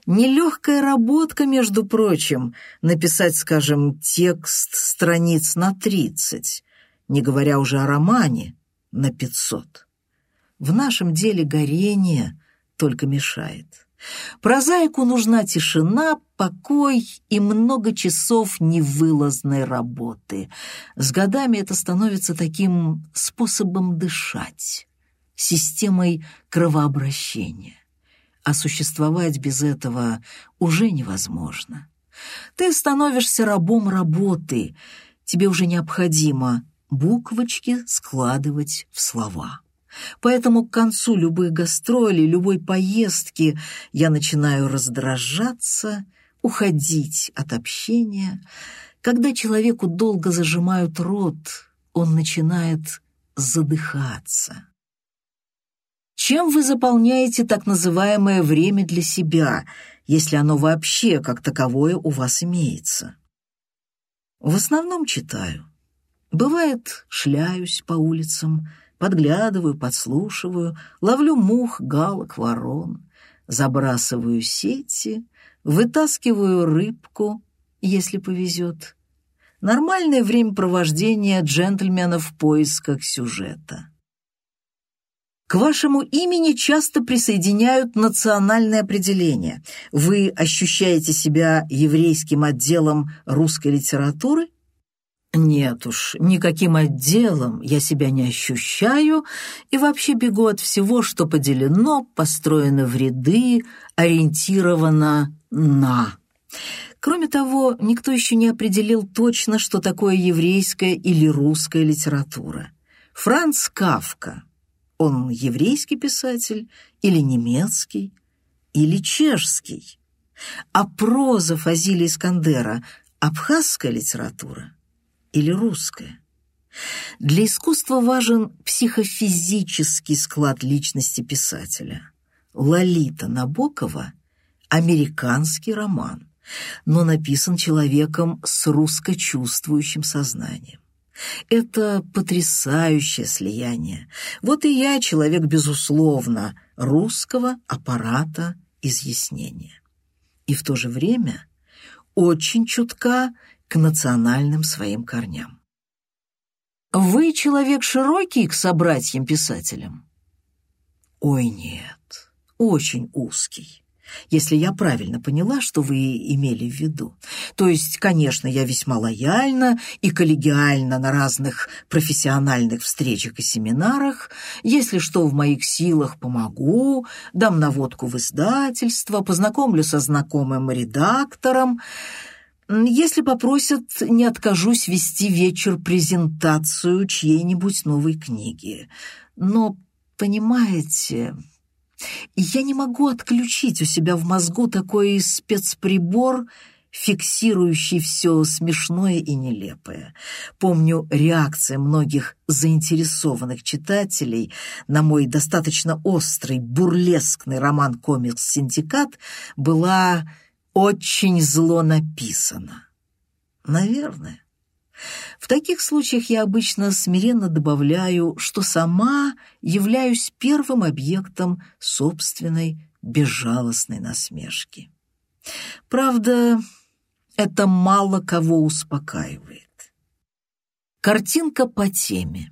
A: Нелегкая работка, между прочим, написать, скажем, текст страниц на тридцать, не говоря уже о романе на пятьсот. В нашем деле горение только мешает. Прозаику нужна тишина, покой и много часов невылазной работы. С годами это становится таким способом дышать, системой кровообращения а существовать без этого уже невозможно. Ты становишься рабом работы, тебе уже необходимо буквочки складывать в слова. Поэтому к концу любых гастролей, любой поездки я начинаю раздражаться, уходить от общения. Когда человеку долго зажимают рот, он начинает задыхаться. Чем вы заполняете так называемое время для себя, если оно вообще как таковое у вас имеется? В основном читаю. Бывает, шляюсь по улицам, подглядываю, подслушиваю, ловлю мух, галок, ворон, забрасываю сети, вытаскиваю рыбку, если повезет. Нормальное времяпровождение джентльмена в поисках сюжета. К вашему имени часто присоединяют национальное определение. Вы ощущаете себя еврейским отделом русской литературы? Нет уж, никаким отделом я себя не ощущаю и вообще бегу от всего, что поделено, построено в ряды, ориентировано на. Кроме того, никто еще не определил точно, что такое еврейская или русская литература. Франц Кавка – он еврейский писатель или немецкий, или чешский? А проза Фазили Искандера – абхазская литература или русская? Для искусства важен психофизический склад личности писателя. Лолита Набокова – американский роман, но написан человеком с русско-чувствующим сознанием. Это потрясающее слияние. Вот и я человек, безусловно, русского аппарата изъяснения. И в то же время очень чутка к национальным своим корням. Вы человек широкий к собратьям-писателям? Ой, нет, очень узкий. Если я правильно поняла, что вы имели в виду. То есть, конечно, я весьма лояльна и коллегиальна на разных профессиональных встречах и семинарах. Если что в моих силах, помогу, дам наводку в издательство, познакомлю со знакомым редактором. Если попросят, не откажусь вести вечер-презентацию чьей-нибудь новой книги. Но, понимаете, я не могу отключить у себя в мозгу такой спецприбор, фиксирующий все смешное и нелепое. Помню, реакция многих заинтересованных читателей на мой достаточно острый, бурлескный роман-комикс «Синдикат» была очень зло написана. Наверное. В таких случаях я обычно смиренно добавляю, что сама являюсь первым объектом собственной безжалостной насмешки. Правда, это мало кого успокаивает. Картинка по теме.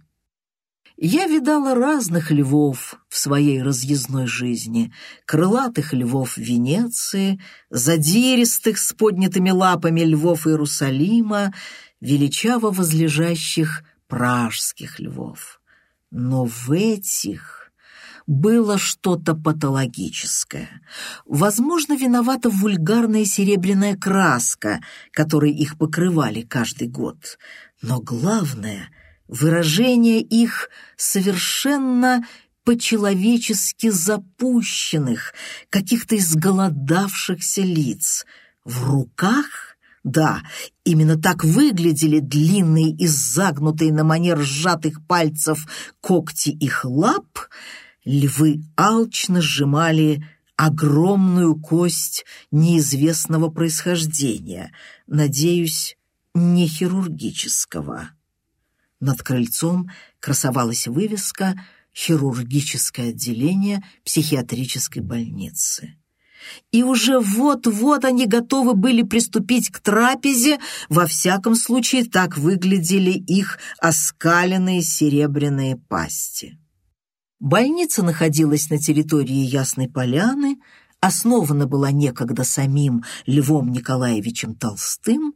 A: Я видала разных львов в своей разъездной жизни, крылатых львов Венеции, задиристых с поднятыми лапами львов Иерусалима, величаво возлежащих пражских львов. Но в этих было что-то патологическое. Возможно, виновата вульгарная серебряная краска, которой их покрывали каждый год. Но главное — выражение их совершенно по-человечески запущенных, каких-то изголодавшихся лиц. В руках, да, именно так выглядели длинные и загнутые на манер сжатых пальцев когти их лап, львы алчно сжимали огромную кость неизвестного происхождения, надеюсь, не хирургического. Над крыльцом красовалась вывеска «Хирургическое отделение психиатрической больницы». И уже вот-вот они готовы были приступить к трапезе, во всяком случае так выглядели их оскаленные серебряные пасти. Больница находилась на территории Ясной Поляны, основана была некогда самим Львом Николаевичем Толстым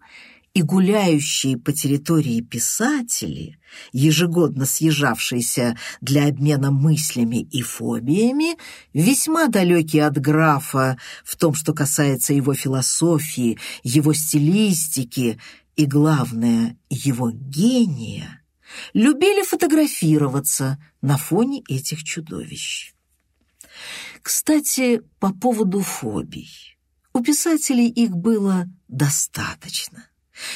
A: и гуляющие по территории писатели, ежегодно съезжавшиеся для обмена мыслями и фобиями, весьма далекие от графа в том, что касается его философии, его стилистики и, главное, его гения, любили фотографироваться на фоне этих чудовищ. Кстати, по поводу фобий. У писателей их было достаточно.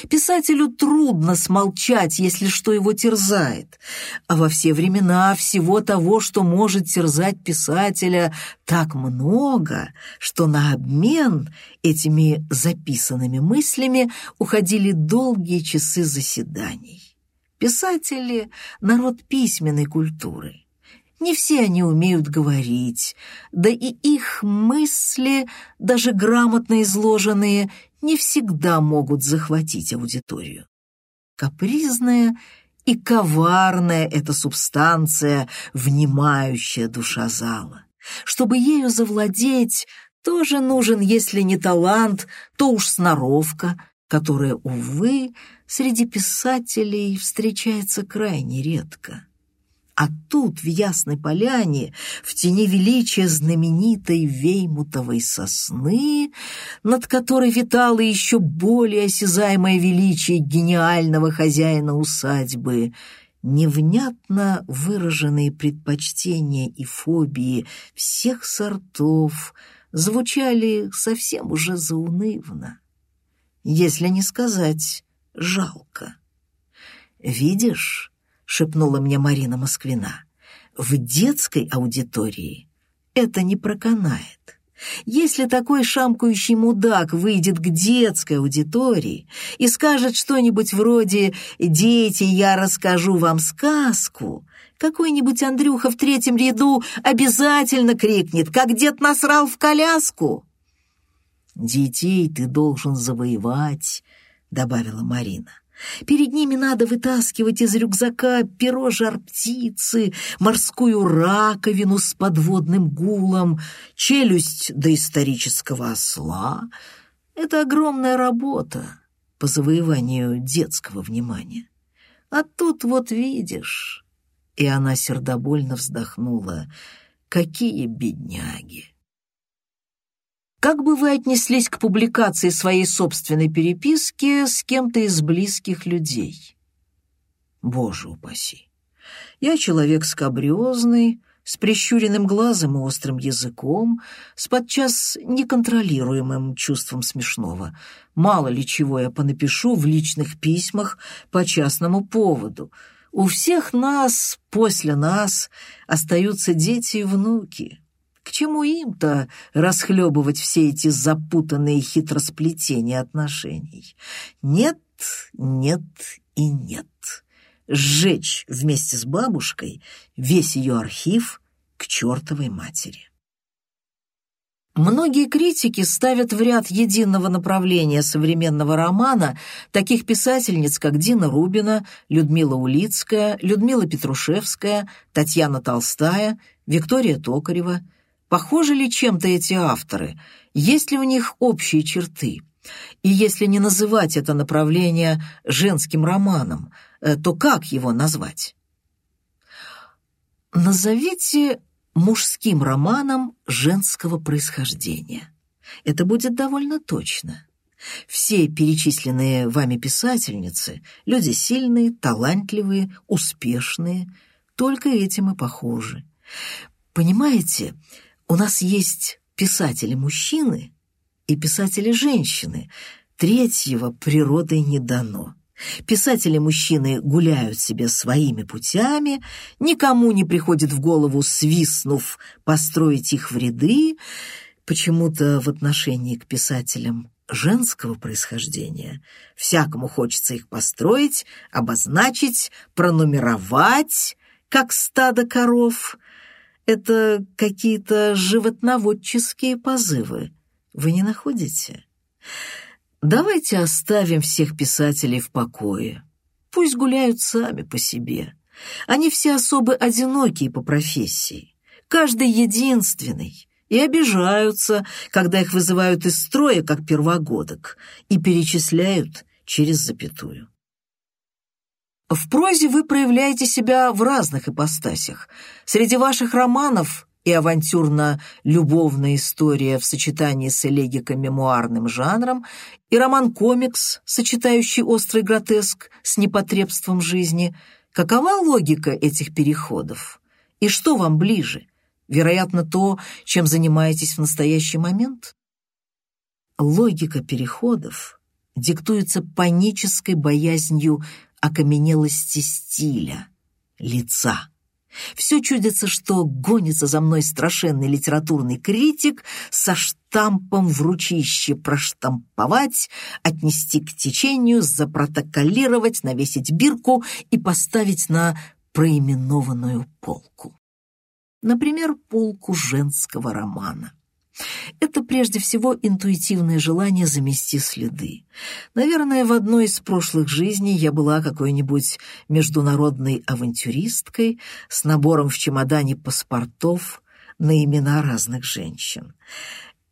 A: Писателю трудно смолчать, если что его терзает, а во все времена всего того, что может терзать писателя, так много, что на обмен этими записанными мыслями уходили долгие часы заседаний. Писатели — народ письменной культуры. Не все они умеют говорить, да и их мысли, даже грамотно изложенные, не всегда могут захватить аудиторию. Капризная и коварная эта субстанция, внимающая душа зала. Чтобы ею завладеть, тоже нужен, если не талант, то уж сноровка, которая, увы, среди писателей встречается крайне редко. А тут, в Ясной Поляне, в тени величия знаменитой веймутовой сосны, над которой витало еще более осязаемое величие гениального хозяина усадьбы, невнятно выраженные предпочтения и фобии всех сортов звучали совсем уже заунывно, если не сказать жалко. «Видишь?» Шепнула мне Марина Москвина. В детской аудитории это не проканает. Если такой шамкающий мудак выйдет к детской аудитории и скажет что-нибудь вроде «Дети, я расскажу вам сказку», какой-нибудь Андрюха в третьем ряду обязательно крикнет «Как дед насрал в коляску!» «Детей ты должен завоевать», — добавила Марина. Перед ними надо вытаскивать из рюкзака перо жар-птицы, морскую раковину с подводным гулом, челюсть доисторического осла. Это огромная работа по завоеванию детского внимания. А тут вот видишь, и она сердобольно вздохнула, какие бедняги. Как бы вы отнеслись к публикации своей собственной переписки с кем-то из близких людей? Боже упаси. Я человек скабриозный, с прищуренным глазом и острым языком, с подчас неконтролируемым чувством смешного. Мало ли чего я понапишу в личных письмах по частному поводу. У всех нас, после нас, остаются дети и внуки. К чему им-то расхлебывать все эти запутанные хитросплетения отношений? Нет, нет и нет. Сжечь вместе с бабушкой весь ее архив к чертовой матери. Многие критики ставят в ряд единого направления современного романа таких писательниц, как Дина Рубина, Людмила Улицкая, Людмила Петрушевская, Татьяна Толстая, Виктория Токарева – Похожи ли чем-то эти авторы? Есть ли у них общие черты? И если не называть это направление женским романом, э, то как его назвать? Назовите мужским романом женского происхождения. Это будет довольно точно. Все перечисленные вами писательницы – люди сильные, талантливые, успешные, только этим и похожи. Понимаете, у нас есть писатели-мужчины и писатели-женщины. Третьего природой не дано. Писатели-мужчины гуляют себе своими путями, никому не приходит в голову, свистнув, построить их в ряды. Почему-то в отношении к писателям женского происхождения всякому хочется их построить, обозначить, пронумеровать, как стадо коров — это какие-то животноводческие позывы. Вы не находите? Давайте оставим всех писателей в покое. Пусть гуляют сами по себе. Они все особо одинокие по профессии. Каждый единственный. И обижаются, когда их вызывают из строя, как первогодок, и перечисляют через запятую. В прозе вы проявляете себя в разных ипостасях. Среди ваших романов и авантюрно-любовная история в сочетании с элегико-мемуарным жанром, и роман-комикс, сочетающий острый гротеск с непотребством жизни. Какова логика этих переходов? И что вам ближе? Вероятно, то, чем занимаетесь в настоящий момент? Логика переходов диктуется панической боязнью окаменелости стиля, лица. Все чудится, что гонится за мной страшенный литературный критик со штампом в ручище проштамповать, отнести к течению, запротоколировать, навесить бирку и поставить на проименованную полку. Например, полку женского романа. Это прежде всего интуитивное желание замести следы. Наверное, в одной из прошлых жизней я была какой-нибудь международной авантюристкой с набором в чемодане паспортов на имена разных женщин.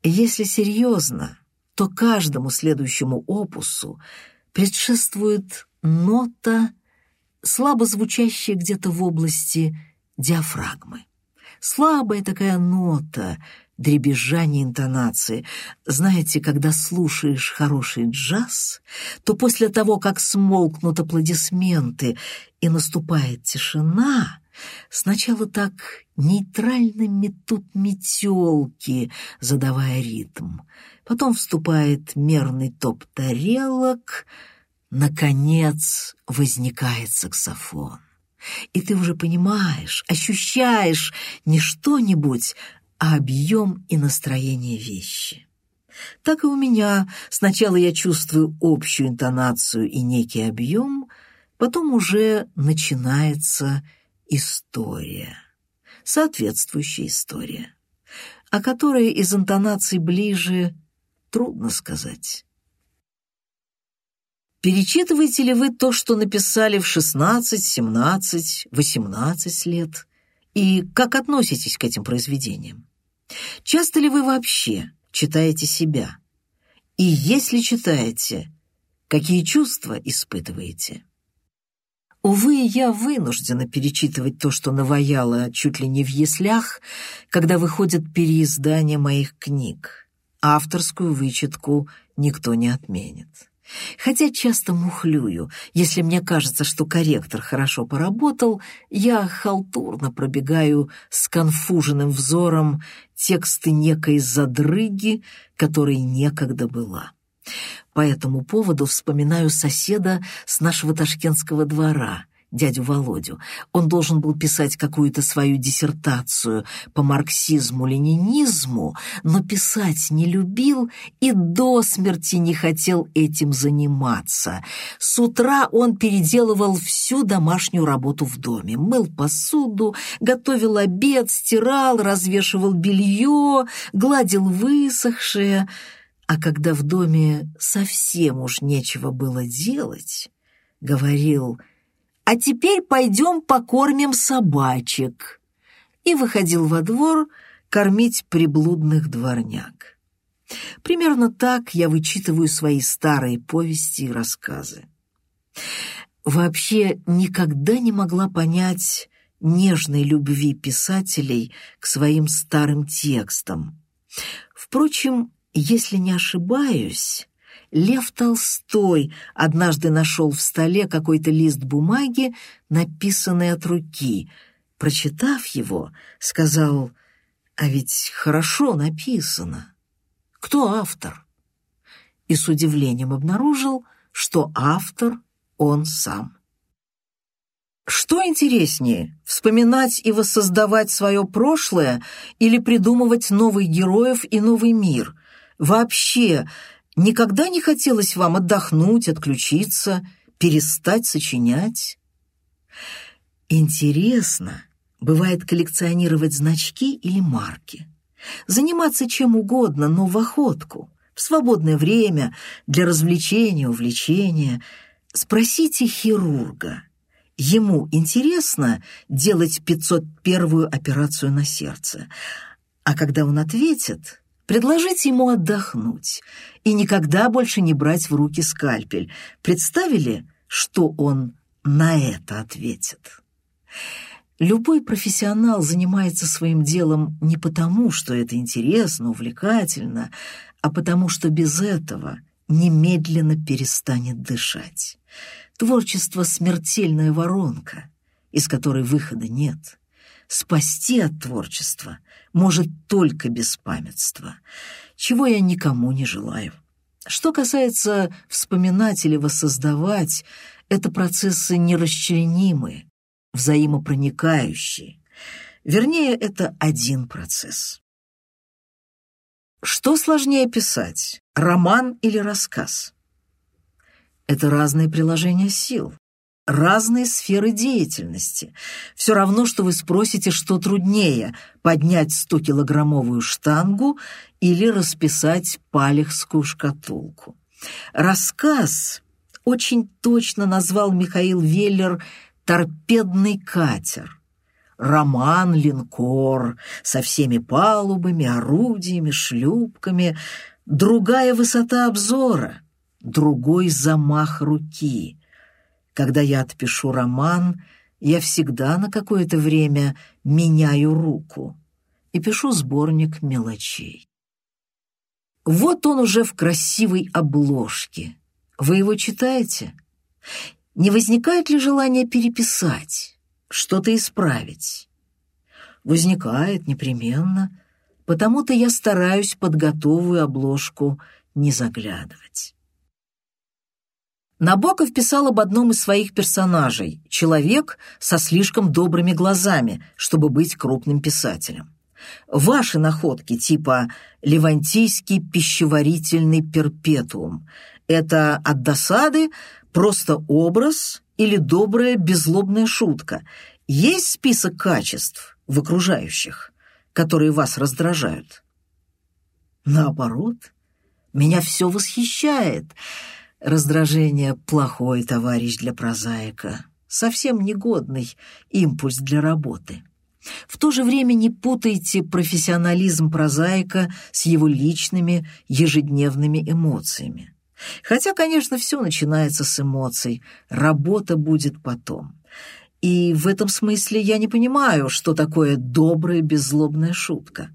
A: Если серьезно, то каждому следующему опусу предшествует нота, слабо звучащая где-то в области диафрагмы. Слабая такая нота — дребезжание интонации. Знаете, когда слушаешь хороший джаз, то после того, как смолкнут аплодисменты и наступает тишина, сначала так нейтрально метут метелки, задавая ритм. Потом вступает мерный топ тарелок, наконец возникает саксофон. И ты уже понимаешь, ощущаешь не что-нибудь, а объем и настроение вещи. Так и у меня. Сначала я чувствую общую интонацию и некий объем, потом уже начинается история, соответствующая история, о которой из интонаций ближе трудно сказать. Перечитываете ли вы то, что написали в 16, 17, 18 лет? И как относитесь к этим произведениям? Часто ли вы вообще читаете себя? И если читаете, какие чувства испытываете? Увы, я вынуждена перечитывать то, что наваяло чуть ли не в яслях, когда выходят переиздания моих книг. Авторскую вычетку никто не отменит. Хотя часто мухлюю. Если мне кажется, что корректор хорошо поработал, я халтурно пробегаю с конфуженным взором тексты некой задрыги, которой некогда была. По этому поводу вспоминаю соседа с нашего ташкентского двора — дядю Володю. Он должен был писать какую-то свою диссертацию по марксизму-ленинизму, но писать не любил и до смерти не хотел этим заниматься. С утра он переделывал всю домашнюю работу в доме. Мыл посуду, готовил обед, стирал, развешивал белье, гладил высохшее. А когда в доме совсем уж нечего было делать, говорил — «А теперь пойдем покормим собачек», и выходил во двор кормить приблудных дворняк. Примерно так я вычитываю свои старые повести и рассказы. Вообще никогда не могла понять нежной любви писателей к своим старым текстам. Впрочем, если не ошибаюсь, Лев Толстой однажды нашел в столе какой-то лист бумаги, написанный от руки. Прочитав его, сказал, «А ведь хорошо написано. Кто автор?» И с удивлением обнаружил, что автор он сам. Что интереснее, вспоминать и воссоздавать свое прошлое или придумывать новых героев и новый мир? Вообще, Никогда не хотелось вам отдохнуть, отключиться, перестать сочинять? Интересно, бывает коллекционировать значки или марки. Заниматься чем угодно, но в охотку, в свободное время, для развлечения, увлечения. Спросите хирурга. Ему интересно делать 501-ю операцию на сердце. А когда он ответит, Предложите ему отдохнуть и никогда больше не брать в руки скальпель. Представили, что он на это ответит? Любой профессионал занимается своим делом не потому, что это интересно, увлекательно, а потому что без этого немедленно перестанет дышать. Творчество — смертельная воронка, из которой выхода нет. Спасти от творчества может только беспамятство, чего я никому не желаю. Что касается вспоминать или воссоздавать, это процессы нерасчленимые, взаимопроникающие. Вернее, это один процесс. Что сложнее писать, роман или рассказ? Это разные приложения сил разные сферы деятельности. Все равно, что вы спросите, что труднее – поднять 100-килограммовую штангу или расписать палехскую шкатулку. Рассказ очень точно назвал Михаил Веллер «торпедный катер». Роман «Линкор» со всеми палубами, орудиями, шлюпками, другая высота обзора, другой замах руки – когда я отпишу роман, я всегда на какое-то время меняю руку и пишу сборник мелочей. Вот он уже в красивой обложке. Вы его читаете? Не возникает ли желание переписать, что-то исправить? Возникает непременно, потому-то я стараюсь под готовую обложку не заглядывать. Набоков писал об одном из своих персонажей — человек со слишком добрыми глазами, чтобы быть крупным писателем. Ваши находки типа «Левантийский пищеварительный перпетуум» — это от досады просто образ или добрая беззлобная шутка. Есть список качеств в окружающих, которые вас раздражают? Наоборот, меня все восхищает — Раздражение — плохой товарищ для прозаика, совсем негодный импульс для работы. В то же время не путайте профессионализм прозаика с его личными ежедневными эмоциями. Хотя, конечно, все начинается с эмоций, работа будет потом. И в этом смысле я не понимаю, что такое добрая беззлобная шутка.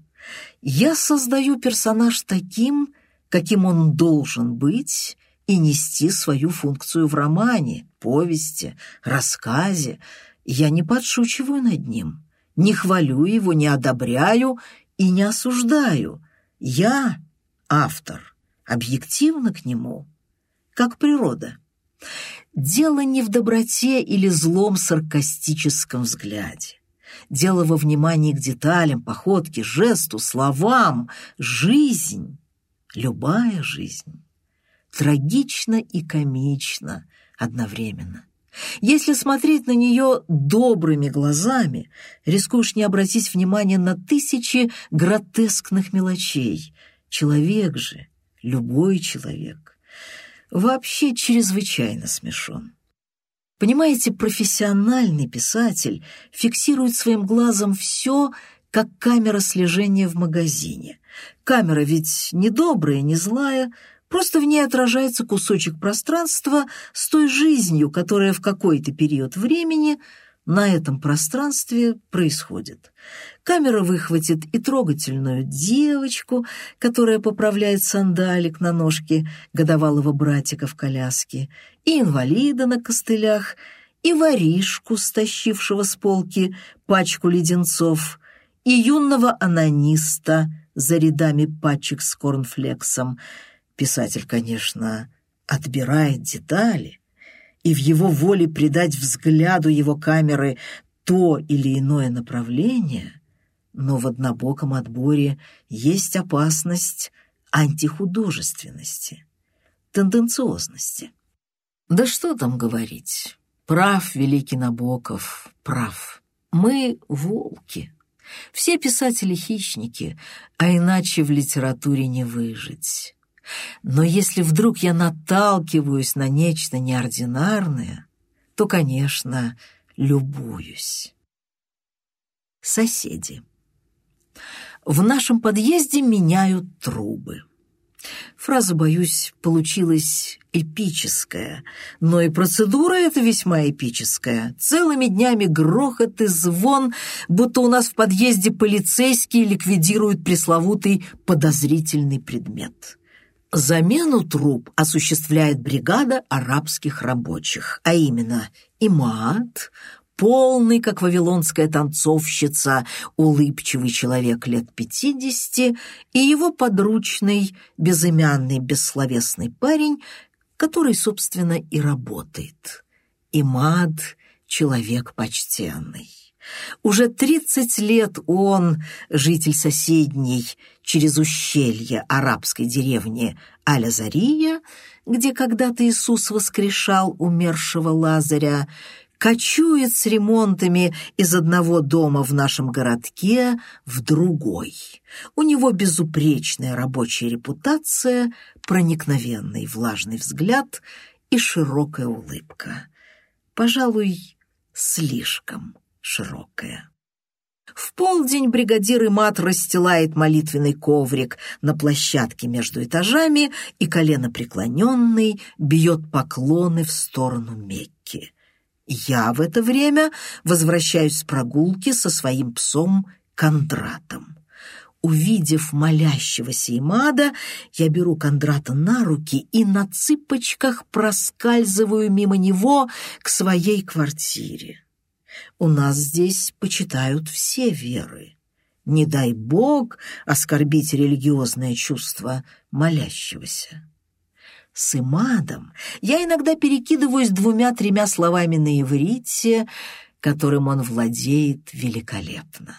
A: Я создаю персонаж таким, каким он должен быть, и нести свою функцию в романе, повести, рассказе. Я не подшучиваю над ним, не хвалю его, не одобряю и не осуждаю. Я автор, объективно к нему, как природа. Дело не в доброте или злом саркастическом взгляде. Дело во внимании к деталям, походке, жесту, словам. Жизнь, любая жизнь трагично и комично одновременно. Если смотреть на нее добрыми глазами, рискуешь не обратить внимания на тысячи гротескных мелочей. Человек же, любой человек, вообще чрезвычайно смешон. Понимаете, профессиональный писатель фиксирует своим глазом все, как камера слежения в магазине. Камера ведь не добрая, не злая, Просто в ней отражается кусочек пространства с той жизнью, которая в какой-то период времени на этом пространстве происходит. Камера выхватит и трогательную девочку, которая поправляет сандалик на ножке годовалого братика в коляске, и инвалида на костылях, и воришку, стащившего с полки пачку леденцов, и юного анониста за рядами пачек с корнфлексом — Писатель, конечно, отбирает детали, и в его воле придать взгляду его камеры то или иное направление, но в однобоком отборе есть опасность антихудожественности, тенденциозности. Да что там говорить, прав великий Набоков, прав. Мы — волки. Все писатели — хищники, а иначе в литературе не выжить. Но если вдруг я наталкиваюсь на нечто неординарное, то, конечно, любуюсь. Соседи. В нашем подъезде меняют трубы. Фраза, боюсь, получилась эпическая, но и процедура эта весьма эпическая. Целыми днями грохот и звон, будто у нас в подъезде полицейские ликвидируют пресловутый подозрительный предмет. Замену труб осуществляет бригада арабских рабочих, а именно имат, полный, как вавилонская танцовщица, улыбчивый человек лет пятидесяти и его подручный, безымянный, бессловесный парень, который, собственно, и работает. Имад — человек почтенный. Уже тридцать лет он, житель соседней, через ущелье арабской деревни Алязария, где когда-то Иисус воскрешал умершего Лазаря, кочует с ремонтами из одного дома в нашем городке в другой. У него безупречная рабочая репутация, проникновенный влажный взгляд и широкая улыбка. Пожалуй, слишком широкая. В полдень бригадир Имат расстилает молитвенный коврик на площадке между этажами и колено преклоненный бьет поклоны в сторону Мекки. Я в это время возвращаюсь с прогулки со своим псом Кондратом. Увидев молящегося Имада, я беру Кондрата на руки и на цыпочках проскальзываю мимо него к своей квартире. У нас здесь почитают все веры. Не дай Бог оскорбить религиозное чувство молящегося. С Имадом я иногда перекидываюсь двумя-тремя словами на иврите, которым он владеет великолепно.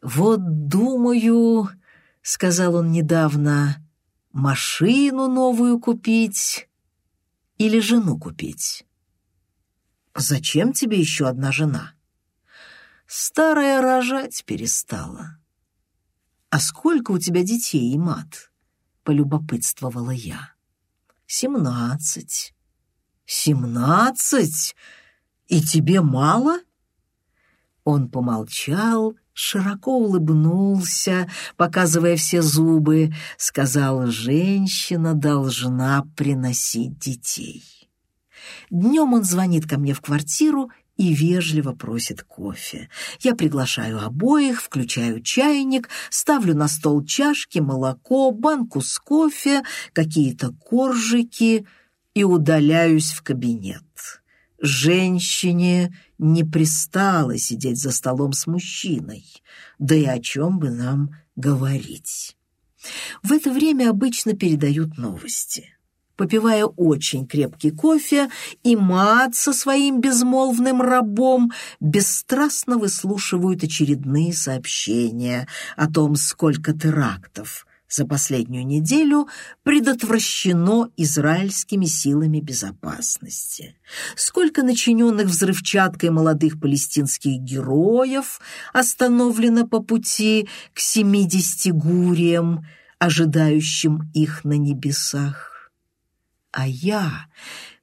A: «Вот думаю, — сказал он недавно, — машину новую купить или жену купить». Зачем тебе еще одна жена? Старая рожать перестала. А сколько у тебя детей, и мат? Полюбопытствовала я. «Семнадцать». «Семнадцать? И тебе мало?» Он помолчал, широко улыбнулся, показывая все зубы, сказал, женщина должна приносить детей. Днем он звонит ко мне в квартиру и вежливо просит кофе. Я приглашаю обоих, включаю чайник, ставлю на стол чашки, молоко, банку с кофе, какие-то коржики и удаляюсь в кабинет. Женщине не пристало сидеть за столом с мужчиной, да и о чем бы нам говорить. В это время обычно передают новости. Попивая очень крепкий кофе, и мат со своим безмолвным рабом бесстрастно выслушивают очередные сообщения о том, сколько терактов – за последнюю неделю предотвращено израильскими силами безопасности. Сколько начиненных взрывчаткой молодых палестинских героев остановлено по пути к семидесяти гуриям, ожидающим их на небесах. А я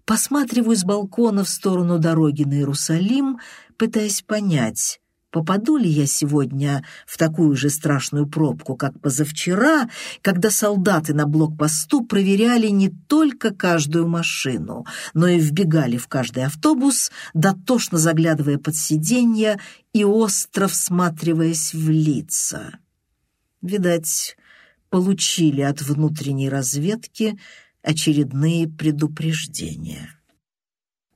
A: посматриваю с балкона в сторону дороги на Иерусалим, пытаясь понять, Попаду ли я сегодня в такую же страшную пробку, как позавчера, когда солдаты на блокпосту проверяли не только каждую машину, но и вбегали в каждый автобус, дотошно заглядывая под сиденья и остро всматриваясь в лица? Видать, получили от внутренней разведки очередные предупреждения.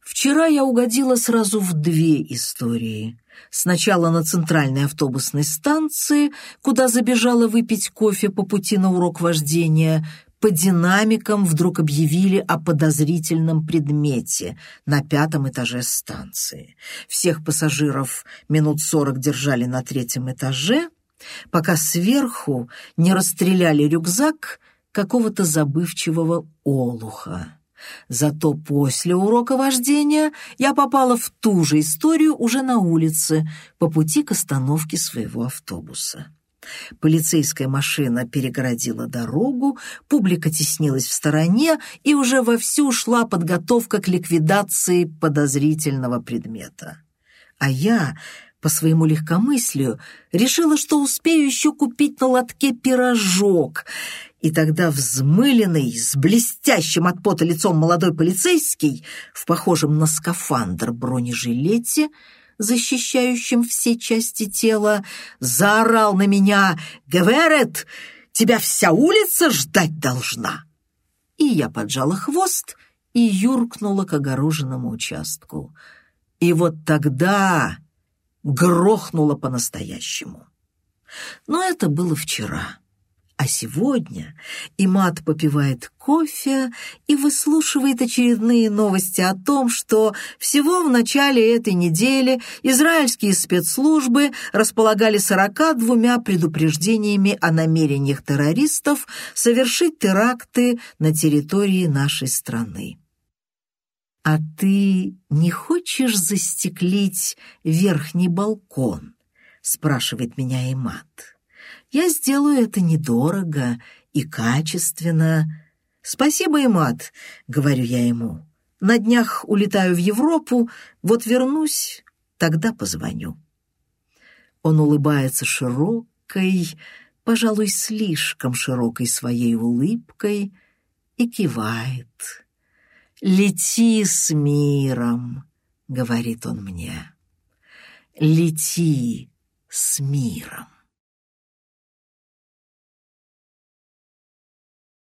A: Вчера я угодила сразу в две истории. Сначала на центральной автобусной станции, куда забежала выпить кофе по пути на урок вождения, по динамикам вдруг объявили о подозрительном предмете на пятом этаже станции. Всех пассажиров минут сорок держали на третьем этаже, пока сверху не расстреляли рюкзак какого-то забывчивого олуха. Зато после урока вождения я попала в ту же историю уже на улице, по пути к остановке своего автобуса. Полицейская машина перегородила дорогу, публика теснилась в стороне, и уже вовсю шла подготовка к ликвидации подозрительного предмета. А я, по своему легкомыслию, решила, что успею еще купить на лотке пирожок — и тогда взмыленный, с блестящим от пота лицом молодой полицейский, в похожем на скафандр бронежилете, защищающем все части тела, заорал на меня «Гверет, тебя вся улица ждать должна!» И я поджала хвост и юркнула к огороженному участку. И вот тогда грохнула по-настоящему. Но это было вчера. А сегодня Имат попивает кофе и выслушивает очередные новости о том, что всего в начале этой недели израильские спецслужбы располагали 42 предупреждениями о намерениях террористов совершить теракты на территории нашей страны. «А ты не хочешь застеклить верхний балкон?» — спрашивает меня Имат. Я сделаю это недорого и качественно. Спасибо, Имат, говорю я ему. На днях улетаю в Европу, вот вернусь, тогда позвоню. Он улыбается широкой, пожалуй, слишком широкой своей улыбкой и кивает. «Лети с миром», — говорит он мне. «Лети с миром».